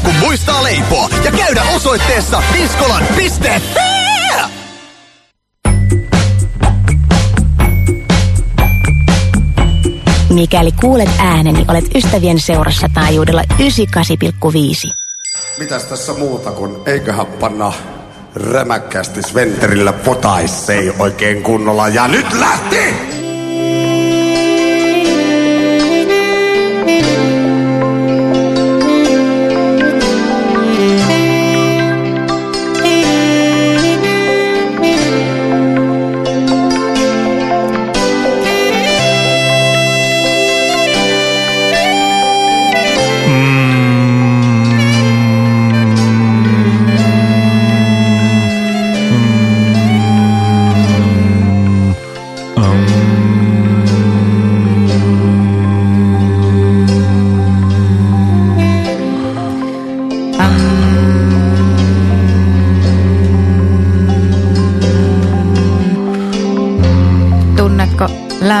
tulee kun muistaa leipoa ja käydä osoitteessa viskolan.fi. Mikäli kuulet ääneni, olet ystävien seurassa taajuudella 98,5. Mitäs tässä muuta kuin eiköhän panna rämäkkästi Sventerillä potaissei oikein kunnolla. Ja nyt lähti!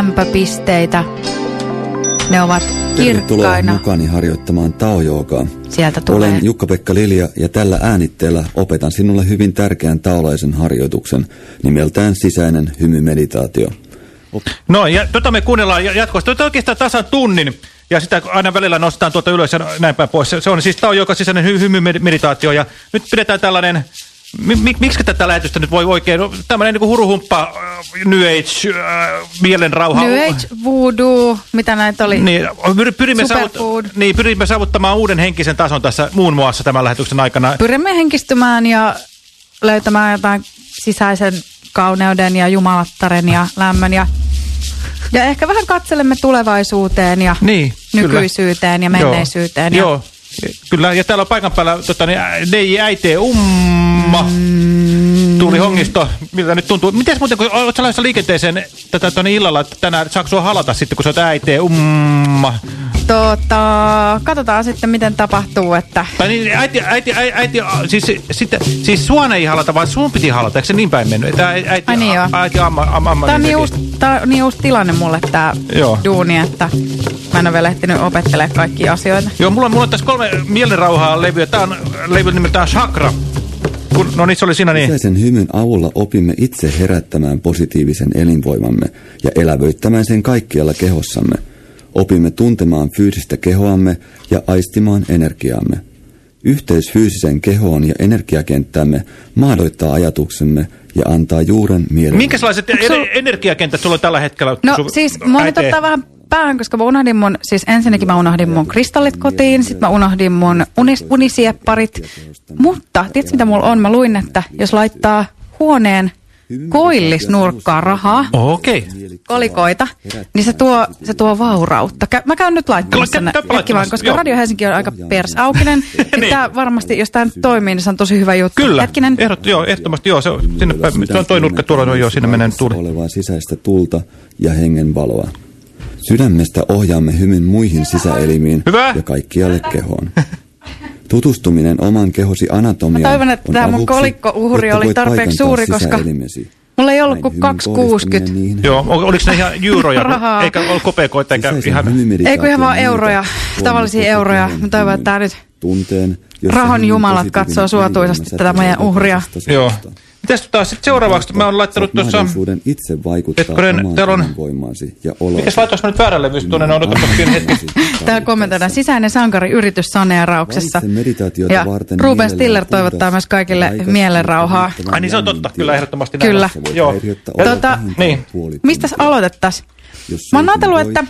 Lämpöpisteitä? Ne ovat Tervetuloa kirkkaina. mukani harjoittamaan taojoogaa. Sieltä tulee. Olen Jukka-Pekka Lilja ja tällä äänitteellä opetan sinulle hyvin tärkeän taolaisen harjoituksen nimeltään sisäinen hymymeditaatio. No, ja tota me kuunnellaan ja- jatkossa. Tota oikeastaan tasan tunnin. Ja sitä aina välillä nostetaan tuota ylös ja näin päin pois. Se, se on siis joka sisäinen hy hymymeditaatio. Ja nyt pidetään tällainen... Mi mi miksi tätä lähetystä nyt voi oikein... No, tämmöinen niin huruhumppa, äh, New Age, äh, mielenrauha. New Age, voodoo, mitä näitä oli? Niin, pyr- pyrimme, saavut niin, pyrimme saavuttamaan uuden henkisen tason tässä muun muassa tämän lähetyksen aikana. Pyrimme henkistymään ja löytämään jotain sisäisen kauneuden ja jumalattaren ja lämmön ja, ja ehkä vähän katselemme tulevaisuuteen ja Niin, kyllä. nykyisyyteen ja menneisyyteen. Joo, Ja Joo. kyllä. Ja täällä on paikan päällä tota, niin, DJ Äite Umma. Mm. Tuuli Hongisto, miltä nyt tuntuu? Mites muuten, kun olet lähdössä liikenteeseen tätä tuonne illalla että tänään, saako halata sitten, kun sä oot Äite Umma? Tota, katsotaan sitten, miten tapahtuu, että Tai niin, äiti, äiti, äiti, äiti siis, sitten, siis sua ei halata, vaan sun piti halata, eikö se niin päin mennyt? Että äiti, Ai niin joo. äiti amma, amma, amma Tämä on, niin uusi, tää on niin uusi tilanne mulle tämä Joo. duuni, että mä en ole vielä ehtinyt opettelemaan kaikkia asioita. Joo, mulla, mulla on tässä kolme mielenrauhaa levyä. Tää on levy nimeltään Chakra. Kun, no niin, se oli siinä niin. Sisäisen hymyn avulla opimme itse herättämään positiivisen elinvoimamme ja elävöittämään sen kaikkialla kehossamme. Opimme tuntemaan fyysistä kehoamme ja aistimaan energiaamme. Yhteys fyysisen kehoon ja energiakenttämme maadoittaa ajatuksemme ja antaa juuren mielen. Minkälaiset sul- energiakentät sulla tällä hetkellä? No siis mua nyt ottaa vähän päähän, koska mä unohdin mun, siis ensinnäkin mä unohdin mun kristallit kotiin, sitten mä unohdin mun unis, unisiepparit. Mutta, tiedätkö mitä mulla on? Mä luin, että jos laittaa huoneen koillisnurkkaan rahaa, Okei. kolikoita, niin se tuo, se tuo vaurautta. Kä- Mä käyn nyt laittamassa ne vaan, koska joo. Radio Helsinki on aika persaukinen. niin Niin. tää varmasti, jos tää nyt toimii, niin se on tosi hyvä juttu. Kyllä, Hetkinen. Ehdot, joo, ehdottomasti joo, se on, sinne se on toi nurkka tuolla, no joo, sinne menee tuuli. olevaa sisäistä tulta ja hengen valoa. Sydämestä ohjaamme hymyn muihin sisäelimiin Hyvä. ja kaikkialle kehoon. Tutustuminen oman kehosi anatomiaan Mä toivon, että on tää mun jotta oli tarpeeksi suuri, koska. Mulla ei ollut kuin hymyn 260. kohdistaminen niihin Joo, ol- oliko ne ihan euroja, Rahaa. eikä ollut kopeekoita, eikä ihan... Ei kun ihan vaan euroja, tavallisia euroja. Mä toivon, että hymyn, nyt tunteen, rahon hymyn jumalat katsoo suotuisasti tätä meidän uhria. Joo. Mitäs tota, sitten seuraavaksi, mä oon laittanut tuossa... mahdollisuuden itse vaikuttaa Hetkonen, omaan täällä on- elinvoimaasi ja oloon. Mikäs laitois mä nyt väärän levystä tuonne, no odotapa pieni hetki. Täällä kommentoidaan sisäinen sankari yrityssaneerauksessa. Valitse meditaatiota Ja varten Ruben Stiller toivottaa myös kaikille mielenrauhaa. Ai niin se on totta, kyllä ehdottomasti näin Kyllä. Joo. Tota, niin. Mistäs aloitettaisiin? Mä oon ajatellut, että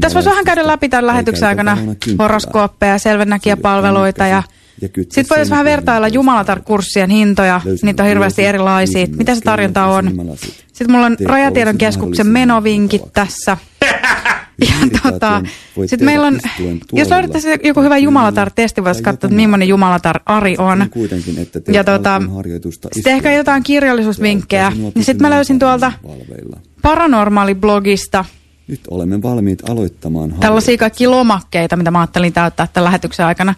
tässä voisi vähän käydä läpi tämän lähetyksen aikana horoskooppeja, selvennäkijäpalveluita ja Ja kytke sitten voitaisiin vähän vertailla Jumalatar-kurssien hintoja. Niitä on hirveästi erilaisia. Mitä se tarjonta ja on? Sitten mulla on Rajatiedon keskuksen menovinkit tässä. Ja tota, tehdä meillä on, jos löydettäisiin joku hyvä Jumalatar-testi, tai katsoa, että millainen Jumalatar Ari on. Ja tota, sitten ehkä jotain kirjallisuusvinkkejä. Niin sitten mä löysin tuolta. Paranormaali-blogista Nyt olemme valmiit aloittamaan tällaisia kaikki lomakkeita, mitä mä ajattelin täyttää tämän lähetyksen aikana.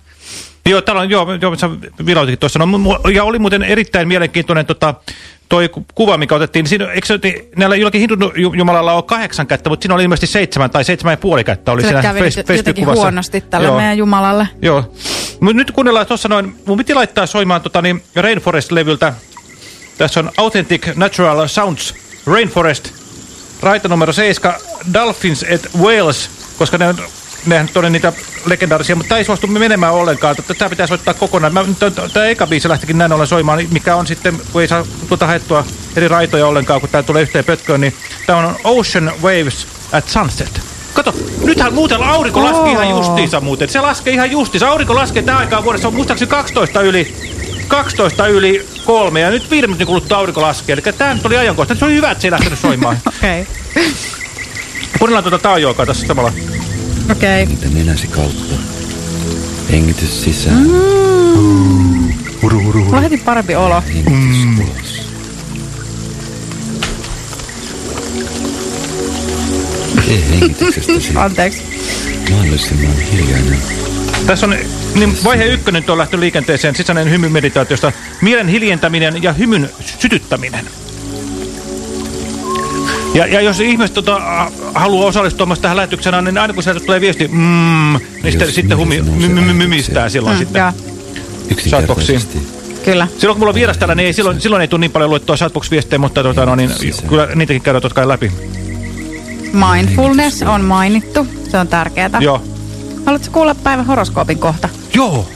Joo, täällä on, joo, joo sä vilautikin tuossa. No, ja oli muuten erittäin mielenkiintoinen tota, toi ku- kuva, mikä otettiin. Niin Siinä, eikö se, että näillä jollakin hindujumalalla on kahdeksan kättä, mutta siinä oli ilmeisesti seitsemän tai seitsemän ja puoli kättä. Oli siinä jotenkin Facebook-kuvassa. huonosti tälle joo, meidän Jumalalle. Joo, Mut nyt kuunnellaan tuossa noin, mun piti laittaa soimaan tota, niin Rainforest-levyltä. Tässä on Authentic Natural Sounds Rainforest. Raita numero 7, Dolphins at Wales, koska ne on nehän on niitä legendaarisia, mutta tämä ei suostu menemään ollenkaan. Tämä pitää soittaa kokonaan. Tämä eka biisi lähtikin näin ollen soimaan, mikä on sitten, kun ei saa tuota haettua eri raitoja ollenkaan, kun tämä tulee yhteen pötköön, niin tämä on Ocean Waves at Sunset. Kato, nythän muuten aurinko laski ihan justiinsa muuten. Se laskee ihan justiinsa. Aurinko laskee tämä aikaa vuodessa on muistaakseni 12 yli 12 yli kolme ja nyt viiden minuutin kuluttua aurinko laskee. Eli tämä nyt oli ajankohta. Se oli hyvä, että se ei lähtenyt soimaan. Okei. Okay. Kuunnellaan tuota taajoakaa tässä samalla. Okei. Okay. Hengitä nenäsi kautta. Hengitys sisään. Mm. Mulla on heti parempi olo. Hengitys mm. ulos. Tee hengityksestäsi Anteeksi. mahdollisimman hiljainen. Tässä on niin vaihe ykkönen on lähtö liikenteeseen sisäinen hymymeditaatiosta. Mielen hiljentäminen ja hymyn sytyttäminen. Ja, ja jos ihmiset tota, haluaa osallistua tähän lähetykseen, niin aina kun sieltä tulee viesti, mm, niin sitten, sitten humi, my, my, my, mymistää silloin mm, sitten. Yksinkertaisesti. Kyllä. Silloin kun mulla on vieras täällä, niin ei, silloin, silloin ei tule niin paljon luettua Shoutbox-viestejä, mutta tota, no, niin, kyllä niitäkin käydään totta kai läpi. Mindfulness on mainittu. Se on tärkeää. Joo. Haluatko kuulla päivän horoskoopin kohta? Joo.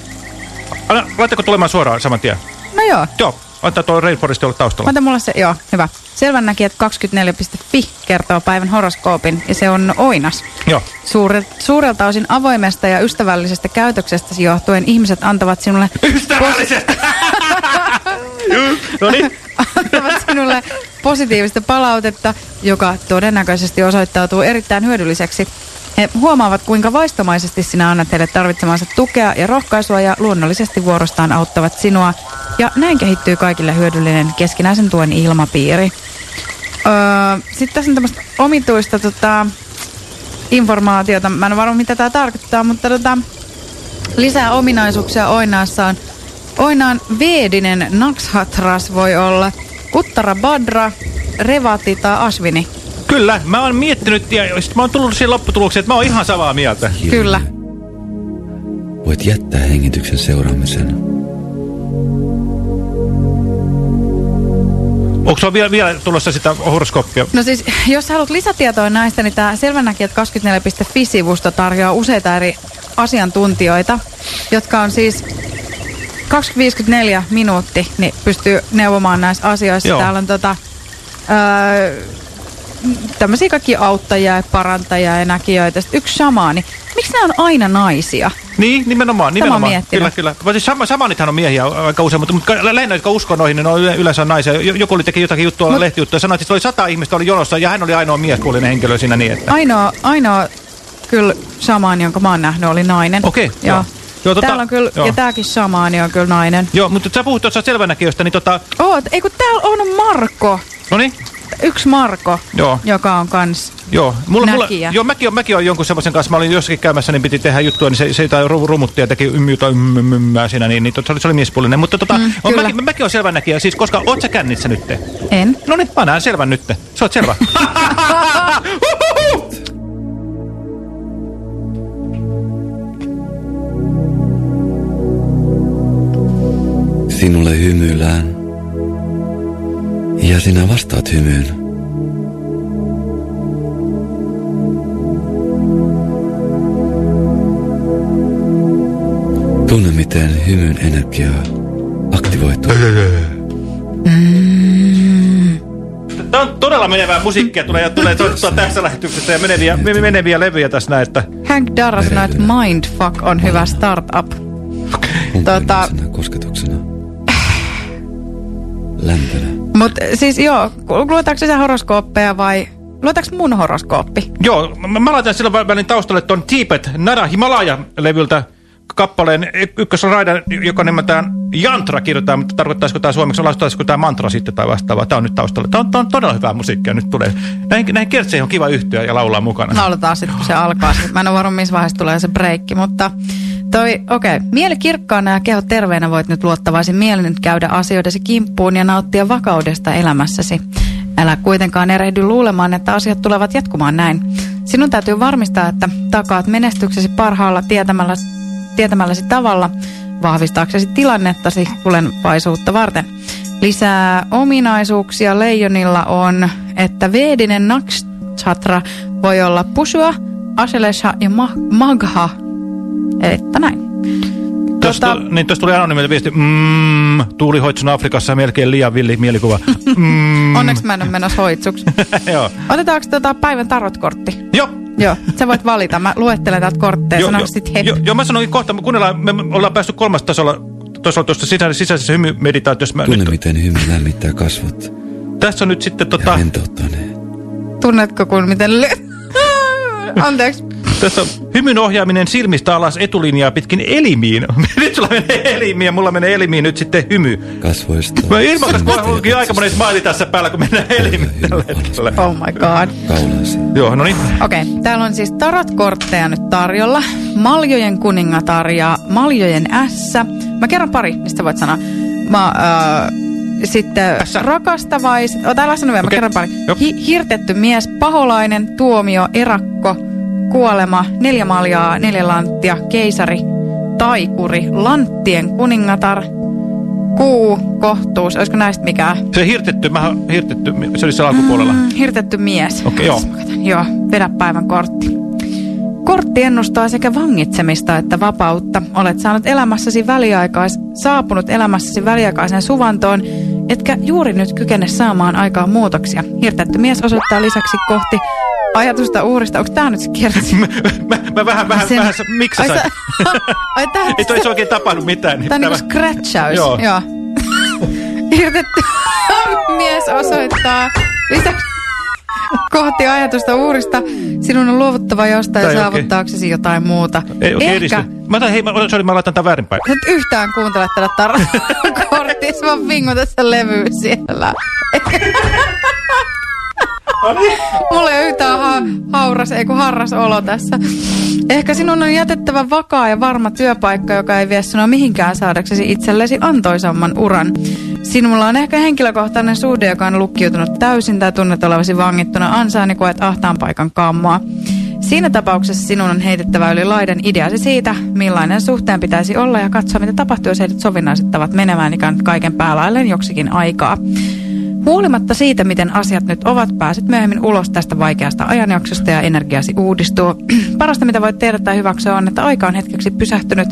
Anna, laittako tulemaan suoraan saman tien? No joo. Joo. Antaa tuo Rainforest olla taustalla. Anta mulla se, joo, hyvä. Selvänäkijät 24.fi kertoo päivän horoskoopin ja se on oinas. Joo. Suurel, suurelta osin avoimesta ja ystävällisestä käytöksestäsi johtuen ihmiset antavat sinulle... Ystävällisestä! no niin. antavat sinulle positiivista palautetta, joka todennäköisesti osoittautuu erittäin hyödylliseksi. He huomaavat, kuinka vaistomaisesti sinä annat heille tarvitsemansa tukea ja rohkaisua ja luonnollisesti vuorostaan auttavat sinua. Ja näin kehittyy kaikille hyödyllinen keskinäisen tuen ilmapiiri. Öö, Sitten tässä on tämmöistä omituista tota, informaatiota. Mä en varma, mitä tämä tarkoittaa, mutta tota, lisää ominaisuuksia Oinaassa on. Oinaan veedinen nakshatras voi olla Uttara Badra, Revati tai Asvini. Kyllä, mä oon miettinyt ja sit mä oon tullut siihen lopputulokseen, että mä oon ihan samaa mieltä. Kyllä. Voit jättää hengityksen seuraamisen. Onko sulla vielä, vielä tulossa sitä horoskooppia? No siis, jos haluat lisätietoa näistä, niin tämä selvänäkijät 24.fi-sivusto tarjoaa useita eri asiantuntijoita, jotka on siis 254 minuutti, niin pystyy neuvomaan näissä asioissa. Joo. Täällä on tota, öö, tämmöisiä kaikki auttajia ja parantajia ja näkijöitä. Sitten yksi shamaani. Miksi nämä on aina naisia? Niin, nimenomaan. nimenomaan. Kyllä, kyllä. Siis sama, samanithan on miehiä aika usein, mutta, mutta lähinnä, jotka uskoo noihin, niin ne on yle- yleensä naisia. Jo- Joku oli teki jotakin juttua, Mut- lehtijuttua, ja sanoi, että oli sata ihmistä oli jonossa, ja hän oli ainoa miespuolinen henkilö siinä niin, että... Ainoa, ainoa kyllä shamaani, jonka mä oon nähnyt, oli nainen. Okei, joo. joo. Joo, tota- Täällä on kyllä, joo. ja tääkin shamaani on kyllä nainen. Joo, mutta sä puhut tuossa selvänäkijöstä, niin tota... Oot, ei kun täällä on Marko. No niin, Yksi Marko, Joo. joka on kans joo. Mulla, mulla, Näkijä. joo, mäkin on, mäkin on jonkun semmoisen kanssa, mä olin jossakin käymässä, niin piti tehdä juttua, niin se, se jotain ru- rumutti ja teki ym, jotain ymmymmää siinä, niin, niin se oli, se oli miespuolinen. Mutta tota, Mm, on, mäkin, mäkin on selvänäkijä, siis koska oot sä kännissä nytte? en. No niin, mä näen selvän nytte. Sä oot selvä. Sinulle hymyillään. Ja sinä vastaat hymyyn. Tunne, miten hymyn energiaa aktivoituu. Tämä on todella menevää musiikkia, tulee, ja tulee soittaa tässä lähetyksessä ja meneviä, me- meneviä levyjä tässä näin, että... Hank Darra sanoi, että Mindfuck on hyvä startup. Kumppanisena kosketuksena. Lämpönä. Mutta siis joo, luetaanko sä horoskooppeja vai luetaanko mun horoskooppi? Joo, mä, mä laitan silloin vä- välin taustalle ton Tibet Nada Himalaya-levyltä kappaleen y- ykkösraidan, joka nimeltään Jantra kirjoittaa, mutta tarkoittaisiko tämä suomeksi, lausuttaisiko tämä mantra sitten tai vastaavaa. Tämä on nyt taustalla. Tämä on, tämä on todella hyvää musiikkia nyt tulee. Näihin, näihin kertseihin on kiva yhtyä ja laulaa mukana. Lauletaan sitten, kun se alkaa. Mä en ole varma, missä vaiheessa tulee se breikki, mutta toi, okei. Okay. Mieli kirkkaana ja keho terveenä voit nyt luottavaisin mielin käydä asioidesi kimppuun ja nauttia vakaudesta elämässäsi. Älä kuitenkaan erehdy luulemaan, että asiat tulevat jatkumaan näin. Sinun täytyy varmistaa, että takaat menestyksesi parhaalla tietämällä, tietämälläsi tavalla vahvistaaksesi tilannettasi tulevaisuutta varten. Lisää ominaisuuksia leijonilla on, että Veedinen Nakshatra voi olla Pusua, Ashelesha ja Ma Magha. Että näin. Tuosta Tota- niin tuli anonymilta viesti. Mm, Tuuli Hoitsun Afrikassa melkein liian villi mielikuva. Mm. Onneksi mä en ole menossa hoitsuksi. Joo. Otetaanko tota päivän tarotkortti? Joo. Joo, sä voit valita. Mä luettelen täältä kortteja, Joo, sano jo, sit hep. jo, jo, mä sanoin kohta, me kuunnellaan, me ollaan päästy kolmas tasolla tasolla tuosta sisä, sisäisessä hymymeditaatiossa. Mä Tunne, nyt, miten hymy lämmittää kasvot tässä on nyt sitten ja tota, rentouttaa ne. Tunnetko kun miten... Anteeksi. tässä on hymyn ohjaaminen silmistä alas etulinjaa pitkin elimiin. nyt sulla menee elimiin ja mulla menee elimiin nyt sitten hymy. Kasvoista. Mä ja onkin aika monen smiley tässä päällä, kun mennään elimiin tällä hetkellä. Oh my god. Kaulaasi. Joo, no niin. Okei, okay, täällä on siis tarotkortteja nyt tarjolla. Maljojen kuningatar ja Maljojen ässä. Mä kerron pari, mistä voit sanoa. Mä, äh, sitten Ässä. rakastavais... Oh, täällä on sanonut vielä, mä Okei, kerron pari. joo. Hi hirtetty mies, paholainen, tuomio, erakko, kuolema, neljä maljaa, neljä lanttia, keisari, taikuri, lanttien kuningatar, kuu, kohtuus. Olisiko näistä mikään? Se hirtetty, mä hirtetty, se oli siellä alkupuolella. Mm, hirtetty mies. Okei, joo. Mä katson. Joo, vedä päivän kortti. Kortti ennustaa sekä vangitsemista että vapautta. Olet saanut elämässäsi väliaikais, saapunut elämässäsi väliaikaisen suvantoon, etkä juuri nyt kykene saamaan aikaan muutoksia. Hirtetty mies osoittaa lisäksi kohti ajatusta uurista. Onko tämä nyt se kertsi? mä, mä vähän, vähän, Sen- vähän, miksi Ai sä sä- Ai tää, Ei toi se oikein tapahdu mitään. Niin Tämä on niinku scratchaus. Joo. Joo. Hirtetty mies osoittaa lisäksi kohti ajatusta uurista. Sinun on luovuttava jostain saavuttaaksesi jotain muuta. Ei, oikein Ehkä edisty. Mä otan, hei, mä, sorry, mä laitan tämän väärinpäin. et yhtään kuuntele tätä tarkorttia, sä vaan vingutat sen levyä siellä. Mulla ei ole yhtään ha hauras, ei kun harras olo tässä. Ehkä sinun on jätettävä vakaa ja varma työpaikka, joka ei vie sinua mihinkään saadaksesi itsellesi antoisamman uran. Sinulla on ehkä henkilökohtainen suhde, joka on lukkiutunut täysin tai tunnet olevasi vangittuna ansaan ja koet ahtaan paikan kammoa. Siinä tapauksessa sinun on heitettävä yli laidan ideasi siitä, millainen suhteen pitäisi olla ja katsoa, mitä tapahtuu, jos heidät sovinnaiset tavat menemään ikään kaiken päälailleen joksikin aikaa. Huolimatta siitä, miten asiat nyt ovat, pääset myöhemmin ulos tästä vaikeasta ajanjaksosta ja energiasi uudistuu. Parasta, mitä voit tehdä tai hyväksyä, on, että aika on hetkeksi pysähtynyt,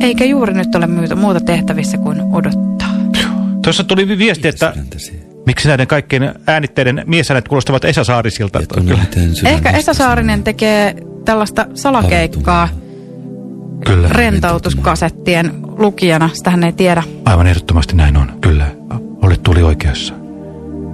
eikä juuri nyt ole muuta, muuta tehtävissä kuin odottaa. Tuossa tuli viesti, että. Miksi näiden kaikkien äänitteiden miesäänet kuulostavat Esa Saarisilta. Ehkä Esa Saarinen tekee tällaista salakeikkaa Kyllä, rentoutuskasettien lukijana, sitä hän ei tiedä. aivan ehdottomasti näin on. Kyllä, olet tuli oikeassa.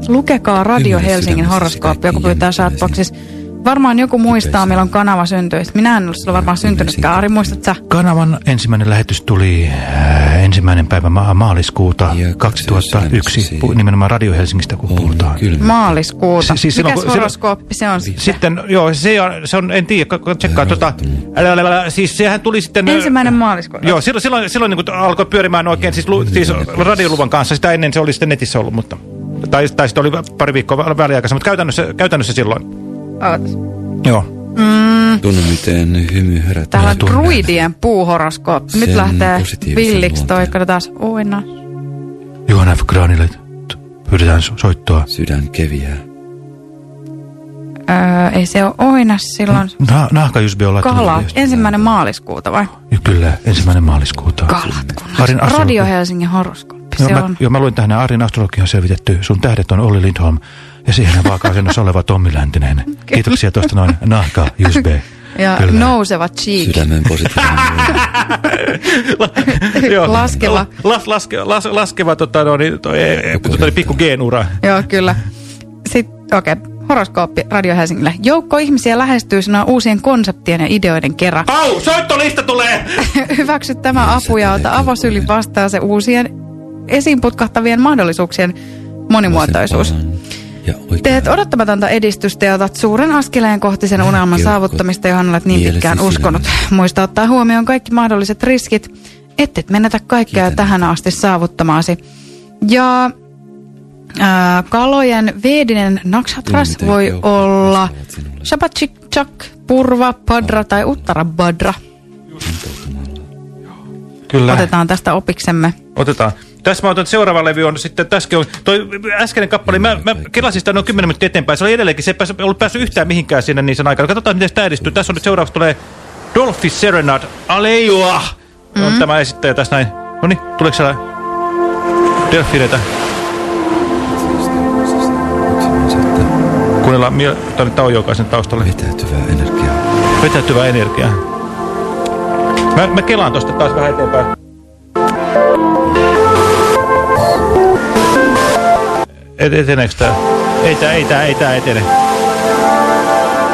Lukekaa Radio Helsingin sydämessäsi horoskooppi, joku kaikki pyytää jännitteisiin. Varmaan joku muistaa, milloin kanava syntyi. Minä en ole silloin varmaan syntynytkään. Ari, muistat sä? Kanavan ensimmäinen lähetys tuli äh, ensimmäinen päivä ma maaliskuuta Ja 2001, katso pu- nimenomaan Radio Helsingistä kun puhutaan. Maaliskuuta. Si- siis silloin, Mikäs horoskooppi se on sitten? Sitten, joo, se on, se on en tiedä, ka- ka- tsekkaa tota, älä, älä, älä, siis sehän tuli sitten... Ensimmäinen maaliskuuta. Joo, silloin, silloin, silloin niin alkoi pyörimään oikein siis, lu, siis radioluvan kanssa. Sitä ennen se oli sitten netissä ollut, mutta... Tai, tai sitten oli pari viikkoa väliaikaisen, mutta käytännössä, käytännössä silloin. Ootas. Joo. Tunne, miten hymy herättää. Täällä on druidien puuhoroskooppi. Nyt Sen lähtee villiksi toi, katsotaan. Oina. Johan F. Granille pyydetään so- soittoa. Sydän keviää. Öö, ei se ole oinas silloin. Na, nahka Jusbi on laittanut Kala. viestiä. Ensimmäinen maaliskuuta vai? Ja Kyllä, ensimmäinen maaliskuuta. Kalat. kun Radio Helsingin horoskooppi. Joo, Se mä, on. joo, mä luin tähän Arin astrologian on selvitetty. Sun tähdet on Olli Lindholm ja siihen vaaka-asennossa oleva Tommi Läntinen. Kiitoksia tuosta noin nahka Jusbe. Ja Kyllä. nouseva cheek. Sydämen positiivinen. Laskeva. Las, laske, las, laskeva tota, no, niin, toi, ei, tota, niin, pikku G-ura. Joo, kyllä. Sitten, okei, okay. horoskooppi Radio Helsingille. Joukko ihmisiä lähestyy sinua uusien konseptien ja ideoiden kerran. Au, soittolista tulee! Hyväksy tämä apu ja ota avosyli vastaan se uusien esiin putkahtavien mahdollisuuksien monimuotoisuus. Vasempaan Ja oikeaan. Teet odottamatonta edistystä ja otat suuren askeleen kohti sen unelman saavuttamista, johon olet niin pitkään uskonut. Muista ottaa huomioon kaikki mahdolliset riskit, ettet menetä kaikkea Kiitän. tähän asti saavuttamaasi. Ja ää, kalojen veedinen nakshatras Tunne, miten voi olla vastaavat sinulle. Shabachik Purva, Padra tai Uttara Badra. Rentoutumalla. Kyllä. Otetaan tästä opiksemme. Otetaan. Tässä mä otan, seuraava levy on sitten, tässäkin on, toi äskeinen kappale, mä, mä kelasin sitä noin 10 minuuttia eteenpäin, se oli edelleenkin, se ei päässyt, ollut päässyt yhtään mihinkään siinä niin sen aikana. Katsotaan, miten tämä edistyy. Tässä on nyt seuraavaksi tulee Dolphy Serenade, Alejoa, mm -hmm. on tämä esittäjä tässä näin. No niin, tuleeko siellä delfiineitä? Kuunnellaan tänne taujokaisen taustalle. Vetäytyvää energiaa. Vetäytyvää energiaa. Mä, mä kelaan tosta taas vähän eteenpäin. Et, eteneekö tää? Ei tää, ei tää, ei tää etene.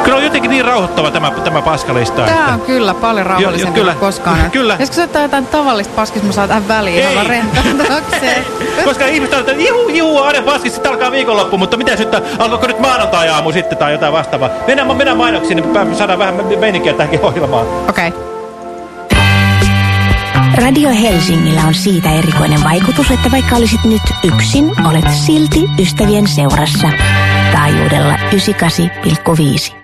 Kyllä on jotenkin niin rauhoittava tämä, tämä paskalista. Tämä että... on kyllä paljon rauhallisempi jo, kyllä. kuin koskaan. Kyllä. Jos soittaa jotain tavallista paskista, mä saan tähän väliin Ei. ihan rentoutuakseen. Koska ihmiset on, että ihu, ihu, aina paskista, sitten alkaa viikonloppu, mutta mitä nyt, alkoiko nyt maanantai-aamu sitten tai jotain vastaavaa? Mennään, mennään mainoksiin, niin saadaan vähän meininkiä tähänkin ohjelmaan. Okei. Okay. Radio Helsingillä on siitä erikoinen vaikutus, että vaikka olisit nyt yksin, olet silti ystävien seurassa. Taajuudella 98,5.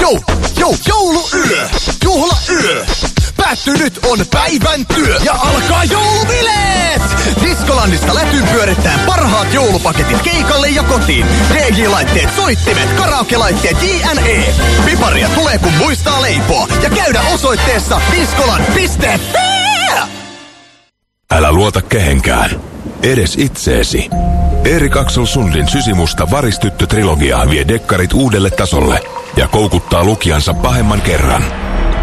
Jou, jou, jouluyö, juhlayö. Päättynyt on päivän työ ja alkaa joulubileet! Diskolandista lätyn pyörittää parhaat joulupaketit keikalle ja kotiin. DJ-laitteet, soittimet, karaoke-laitteet, JNE. Piparia tulee kun muistaa leipoa ja käydä osoitteessa diskoland.fi. Älä luota kehenkään. Edes itseesi. Erik Axel Sundin sysimusta varistyttö-trilogia vie dekkarit uudelle tasolle ja koukuttaa lukijansa pahemman kerran.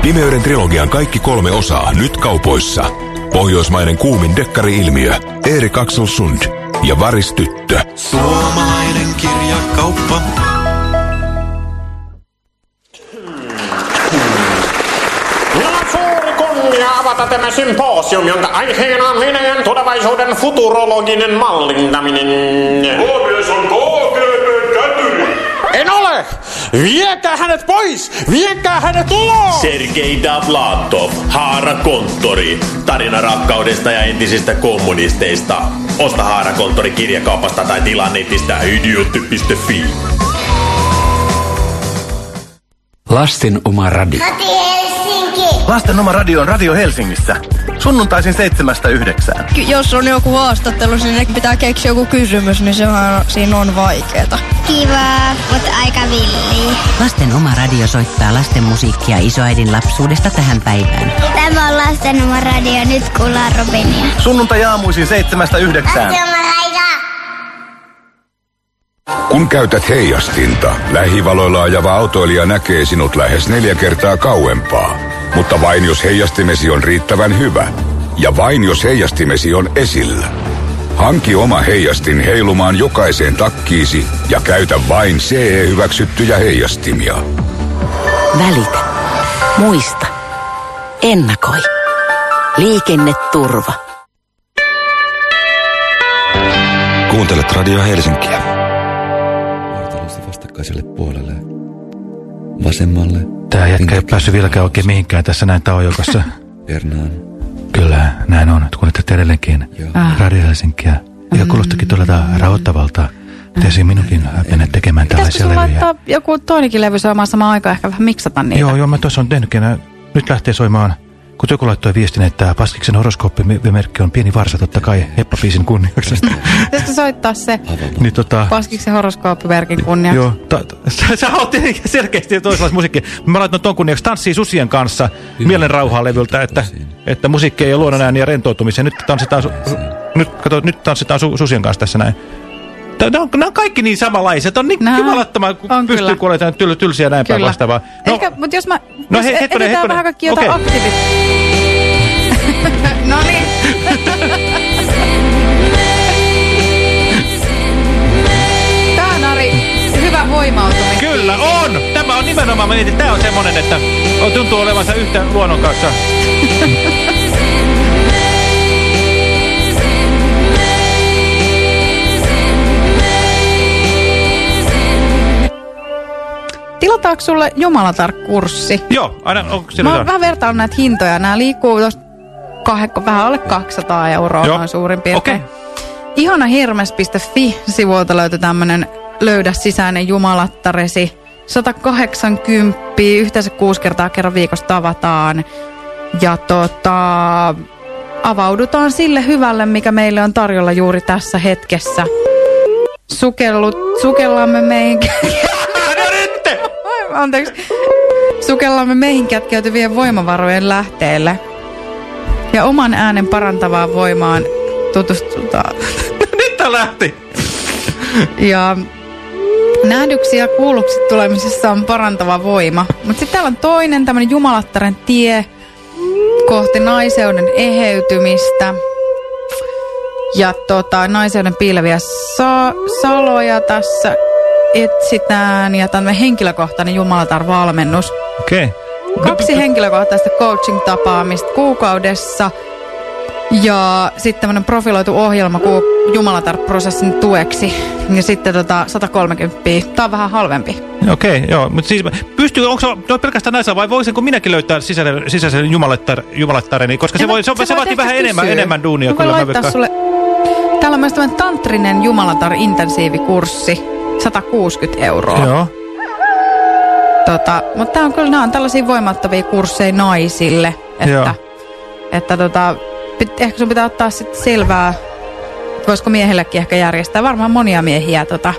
Pimeyden trilogian kaikki kolme osaa nyt kaupoissa. Pohjoismainen kuumin dekkari-ilmiö. Erik Axel Sund ja varistyttö. Suomalainen kirjakauppa. Avata tämä symposium, jonka aiheena on Venäjän tulevaisuuden futurologinen mallintaminen. Mies on KGB-kätyri. En ole! Viekää hänet pois! Viekää hänet ulos! Sergei Davlatov, Haarakonttori. Tarina rakkaudesta ja entisistä kommunisteista. Osta Haarakonttori kirjakaupasta tai tilaa netistä idiotti.fi. Lasten oma radio. Koti Helsinki. Lasten oma radio on Radio Helsingissä. Sunnuntaisin seitsemästä yhdeksään. Ky- jos on joku haastattelu, sinne pitää keksiä joku kysymys, niin se on, siinä on vaikeeta. Kiva, mutta aika villi. Lasten oma radio soittaa lasten musiikkia isoäidin lapsuudesta tähän päivään. Tämä on Lasten oma radio, nyt kuullaan Robinia. Sunnuntai aamuisin seitsemästä yhdeksään. Lasten oma radio. Kun käytät heijastinta, lähivaloilla ajava autoilija näkee sinut lähes neljä kertaa kauempaa. Mutta vain jos heijastimesi on riittävän hyvä. Ja vain jos heijastimesi on esillä. Hanki oma heijastin heilumaan jokaiseen takkiisi ja käytä vain CE-hyväksyttyjä heijastimia. Välitä. Muista. Ennakoi. Liikenneturva. Kuuntelet Radio Helsinkiä. Vastakkaiselle puolelle. Vasemmalle. Tää jätkä ei päässyt vieläkään oikein mihinkään tässä näin tauojokossa. Pernaan. Kyllä, näin on. Kuuntelette edelleenkin Ah. Radio Helsinkiä. Ja kuulostakin tuolta rauhoittavalta. Pitäisi minunkin mennä tekemään tällaisia levyjä. laittaa joku toinenkin levy soimaan samaan aikaan, ehkä vähän miksata niitä? Joo, joo, mä tuossa on tehnytkin. Nyt lähtee soimaan, kun joku laittoi viestin, että Paskiksen horoskooppimerkki on pieni varsa, totta kai Heppa-biisin kunniaksi. Pitäisikö soittaa se niin tota... Paskiksen horoskooppimerkin kunniaksi? Joo, ta, ta, sä, sä oot tietenkin selkeästi toisenlaista musiikkia. Mä laitan ton kunniaksi Tanssii susien kanssa mielenrauhaa levyltä, että, että musiikki ja luonnon ääni ja rentoutumiseen. Nyt tanssitaan, su, nyt, kato, nyt tanssitaan su, susien kanssa tässä näin. Nämä on, nämä on kaikki niin samanlaiset. On niin jumalattoman, kun on pystyy kyllä. kuolemaan tyl, tylsiä näin päin vastaavaa. No, Ehkä, mutta jos mä... No he- hetkonen, etsitään hetkonen. vähän kaikki jotain aktiivit. no niin. Tää on Ari, hyvä voimautuminen. Kyllä on! Tämä on nimenomaan, mä mietin, tää on semmonen, että on- tuntuu olevansa yhtä luonnon kanssa. Tilataanko sulle Jumalatar-kurssi? Joo, aina onko Mä oon vähän vertaillut näitä hintoja. Nämä liikkuu tuosta vähän alle 200 euroa Joo. noin suurin piirtein. Okei. Ihana Hermes.fi-sivuilta löytyy tämmönen löydä sisäinen jumalattaresi. 180, yhteensä kuusi kertaa kerran viikossa tavataan. Ja tota, avaudutaan sille hyvälle, mikä meille on tarjolla juuri tässä hetkessä. Sukellut, sukellamme meihin... Anteeksi. Sukellamme meihin kätkeytyvien voimavarojen lähteelle. Ja oman äänen parantavaan voimaan tutustutaan. Nyt tää lähti. Ja nähdyksi ja kuulluksi tulemisessa on parantava voima. Mutta sitten täällä on toinen tämmöinen jumalattaren tie kohti naiseuden eheytymistä. Ja tota, naiseuden piileviä sa saloja tässä etsitään. Ja tämmöinen henkilökohtainen jumalatar-valmennus. Okei. Okay. Kaksi henkilökohtaista coaching-tapaamista kuukaudessa. Ja sitten tämmöinen profiloitu ohjelma Jumalatar-prosessin tueksi. Ja sitten tota 130. Tämä on vähän halvempi. Okei, okay, joo. Mutta siis pystyy, onko se no pelkästään naisella vai voisinko minäkin löytää sisäisen, sisäisen jumalattar, jumalattareni? Koska se, voi, se, se, se vaatii vähän enemmän, enemmän duunia. Mä voin laittaa sulle... Täällä on myös tämmöinen tantrinen jumalatar-intensiivikurssi. 160 euroa. Joo. Tota, mutta on kyllä, nämä on tällaisia voimattavia kursseja naisille. Että, Joo. että tota, pit, ehkä sun pitää ottaa sitten selvää, voisiko miehillekin ehkä järjestää. Varmaan monia miehiä tota,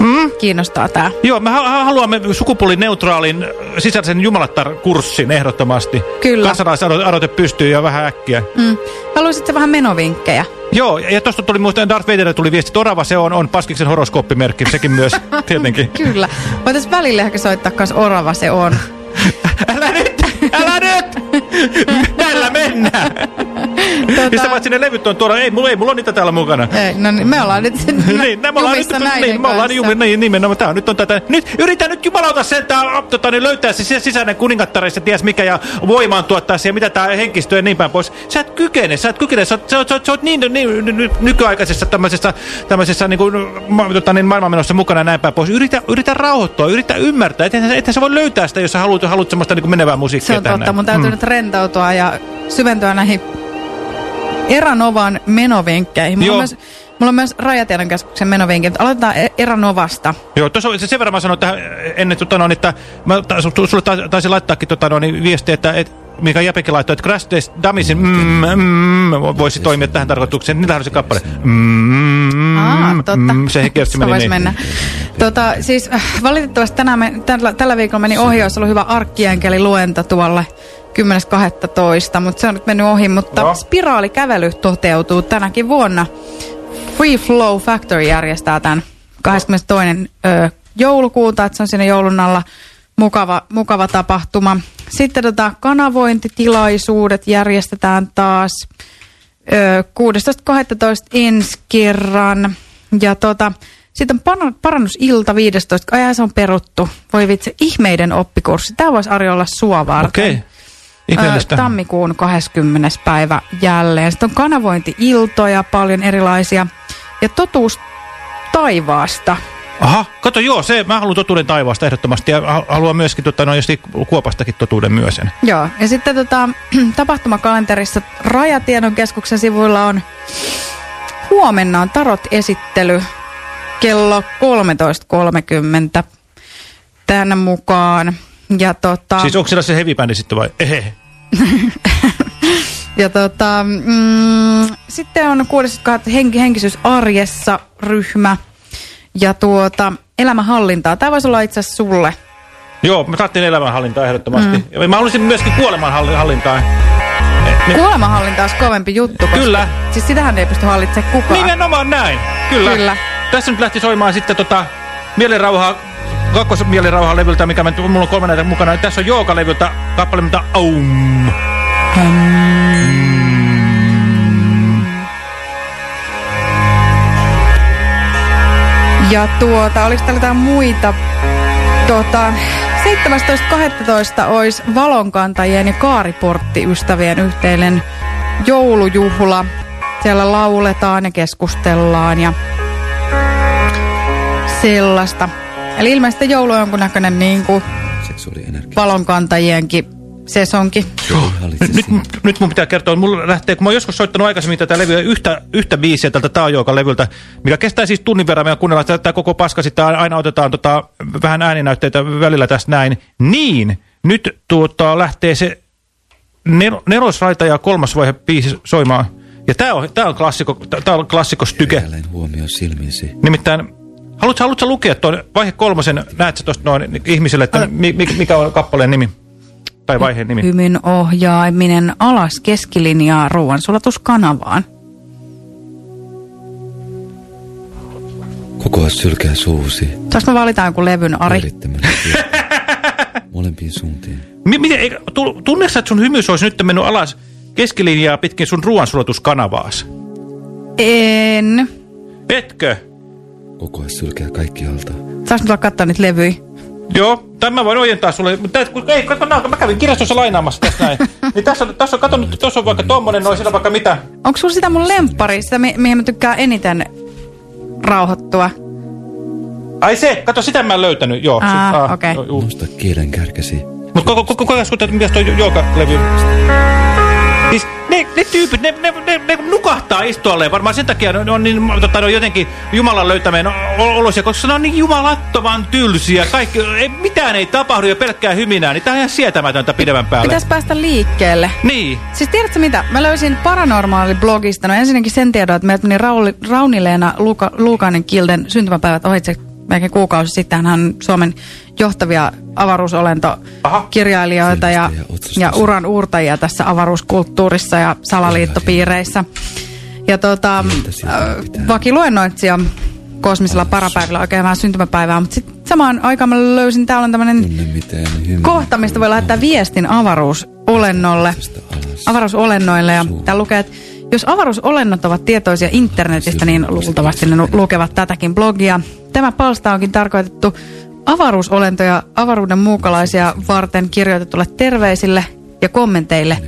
mm? kiinnostaa tää. Joo, me ha haluamme sukupuolineutraalin sisäisen jumalattar-kurssin ehdottomasti. Kyllä. Kansalaisaloite pystyy jo vähän äkkiä. Mm. Haluaisitko vähän menovinkkejä? Joo, ja tuosta tuli muista Darth Vader tuli viesti, että orava se on, on Paskiksen horoskooppimerkki, sekin myös tietenkin. Kyllä. Voitaisiin välillä ehkä soittaa kans orava se on. Älä nyt! Älä nyt! Tällä mennään! Tota... Ja sä voit sinne levyt on tuoda. Ei, mulla, ei, mulla on niitä täällä mukana. Ei, no niin, me ollaan nyt niin, me ollaan nyt, niin, me ollaan jumissa, niin, nimenomaan. Tää on, nyt on tätä. Nyt yritän nyt jumalauta sen, tää, tota, niin löytää se sisäinen kuningattareissa, ties mikä, ja voimaan tuottaa siihen, mitä tää henkistö ja niin päin pois. Sä et kykene, sä et kykene. Sä, sä, sä, sä oot niin, niin ny, nykyaikaisessa tämmöisessä, tämmöisessä niin kuin, ma, tota, niin maailmanmenossa mukana ja näin päin pois. Yritä, yritä rauhoittua, yritä ymmärtää. Että et, sä voi löytää sitä, jos sä haluat, haluat semmoista niin kuin menevää musiikkia Se on tänne. totta, mun täytyy mm. nyt rentoutua ja syventyä näihin Eranovan menovinkkeihin. Mulla, on myös, mulla on myös Rajatiedon keskuksen menovinkit. Aloitetaan E- Eranovasta. Joo, tuossa sen verran mä sanoin tähän ennen, tota, no, että mä ta, su, sulle ta, taisin laittaakin tota, no, niin viestiä, että et, mikä Jäpekin laittoi, että Crash Test Dummiesin mm, mm, voisi toimia tähän tarkoitukseen. Niillähän on se kappale. Mm, Aa, totta. Mm, se henkilösti meni niin. mennä. Tota, siis äh, valitettavasti tänään me, tällä, tällä viikolla meni ohi, olisi ollut hyvä arkkienkeli luenta tuolle 10.12, mutta se on nyt mennyt ohi, mutta Joo. spiraalikävely toteutuu tänäkin vuonna. Free Flow Factory järjestää tämän 22. Ö, joulukuuta, että se on siinä joulun alla mukava, mukava tapahtuma. Sitten tota, kanavointitilaisuudet järjestetään taas ö, 16.12. ensi kerran. Ja tota, sitten on par- parannusilta 15. Ai se on peruttu. Voi vitsi, ihmeiden oppikurssi. Tämä voisi Ari olla sua varten. Okei. Okay. Ihmeellistä. Tammikuun 20. päivä jälleen. Sitten on kanavointi-iltoja, paljon erilaisia. Ja totuus taivaasta. Aha, kato joo, se, mä haluan totuuden taivaasta ehdottomasti ja ha- haluan myöskin tota, no, kuopastakin totuuden myösen. Joo, ja sitten tota, tapahtumakalenterissa Rajatiedon keskuksen sivuilla on huomenna on tarot-esittely kello 13.30 tänne mukaan. Ja tota, Siis onko siellä se heavy sitten vai? Ehe. ja tota, mm, sitten on 6.2. Henki, henkisyys arjessa ryhmä ja tuota, elämänhallintaa. Tämä voisi olla itse asiassa sulle. Joo, mä tarvitsin elämänhallintaa ehdottomasti. Mm. Mä haluaisin myöskin kuolemanhallintaa. Kuolemanhallinta olisi kovempi juttu. Koska, Kyllä. Siis sitähän ei pysty hallitsemaan kukaan. Nimenomaan näin. Kyllä. Kyllä. Tässä nyt lähti soimaan sitten tota mielenrauhaa, kakkosmielirauhaa levyltä, mikä mä, mulla on kolme näitä mukana. Tässä on Jooga-levyltä kappale, mitä Aum. Ja tuota, oliko täällä jotain muita? Tuota, 17.12. olisi valonkantajien ja kaariporttiystävien yhteinen joulujuhla. Siellä lauletaan ja keskustellaan ja sellaista. Eli ilmeisesti joulu on jonkunnäköinen niin kuin valonkantajienkin sesonki. Nyt, nyt, nyt mun pitää kertoa, että mulla lähtee, kun mä oon joskus soittanut aikaisemmin tätä levyä, yhtä, yhtä biisiä tältä Taojoukan levyltä, mikä kestää siis tunnin verran, meidän kuunnellaan että tämä koko paska, sitten aina otetaan tota, vähän ääninäytteitä välillä tästä näin. Niin, nyt tuota, lähtee se nel, nelosraita ja kolmas vaihe biisi soimaan. Ja tää on, tää on klassikko, tää on klassikkostyke. Jälleen huomio silmiisi. Nimittäin, haluatko, haluatko lukea tuon vaihe kolmosen, näet sä tuosta noin ihmiselle, että mi, mi, mikä on kappaleen nimi? Tai vaiheen nimi? Hymyn ohjaaminen alas keskilinjaa ruoansulatuskanavaan. Kokoa sylkeä suusi. Saanko mä valita jonkun levyn, Ari? Molempiin suuntiin. Mi, miten, tunneeko sä, että sun hymys olisi nyt mennyt alas keskilinjaa pitkin sun ruoansulatuskanavaas? En. Etkö? Kokoa sylkeä kaikkialta. Saanko tulla katsoa niitä levyjä? Joo, tämä voin ojentaa sulle. Mutta kun- ei, kato, mä, mä kävin kirjastossa lainaamassa tästä näin. niin tässä on, tässä on, kato nyt, tuossa on vaikka tommonen, noin siinä vaikka mitä. Onko sulla sitä mun lemppari, sitä mi mihin mä tykkään eniten rauhoittua? Ai se, kato sitä mä en löytänyt, joo. Aa, ah, okei. juu. Nosta kielen kärkesi. Mut koko, koko, koko ajan että mitäs toi Jolka-levy? Siis ne, ne tyypit, ne, ne, ne, ne nukahtaa istualleen. Varmaan sen takia ne on, niin, tota, ne on jotenkin Jumalan löytämään olosia, koska ne on niin jumalattoman tylsiä. Kaikki, ei, mitään ei tapahdu ja pelkkää hyminää, niin tää on ihan sietämätöntä pidemmän päälle. Pitäisi päästä liikkeelle. Niin. Siis tiedätkö mitä? Mä löysin Paranormaali-blogista. No ensinnäkin sen tiedon, että meiltä meni Rauli, Raunileena Luuka, Luukainen Kilden syntymäpäivät ohitse melkein kuukausi sitten. Hän on Suomen johtavia avaruusolentokirjailijoita ja, ja uran uurtajia tässä avaruuskulttuurissa ja salaliittopiireissä. Ja tota, äh, vakiluennoitsija kosmisella parapäivillä oikein vähän syntymäpäivää, mutta sitten samaan aikaan mä löysin, täällä on tämmöinen kohta, mistä voi lähettää viestin avaruusolennolle, avaruusolennoille. Ja täällä lukee, että jos avaruusolennot ovat tietoisia internetistä, niin luultavasti ne lukevat tätäkin blogia. Tämä palsta onkin tarkoitettu avaruusolentoja avaruuden muukalaisia varten kirjoitetulle terveisille ja kommenteille.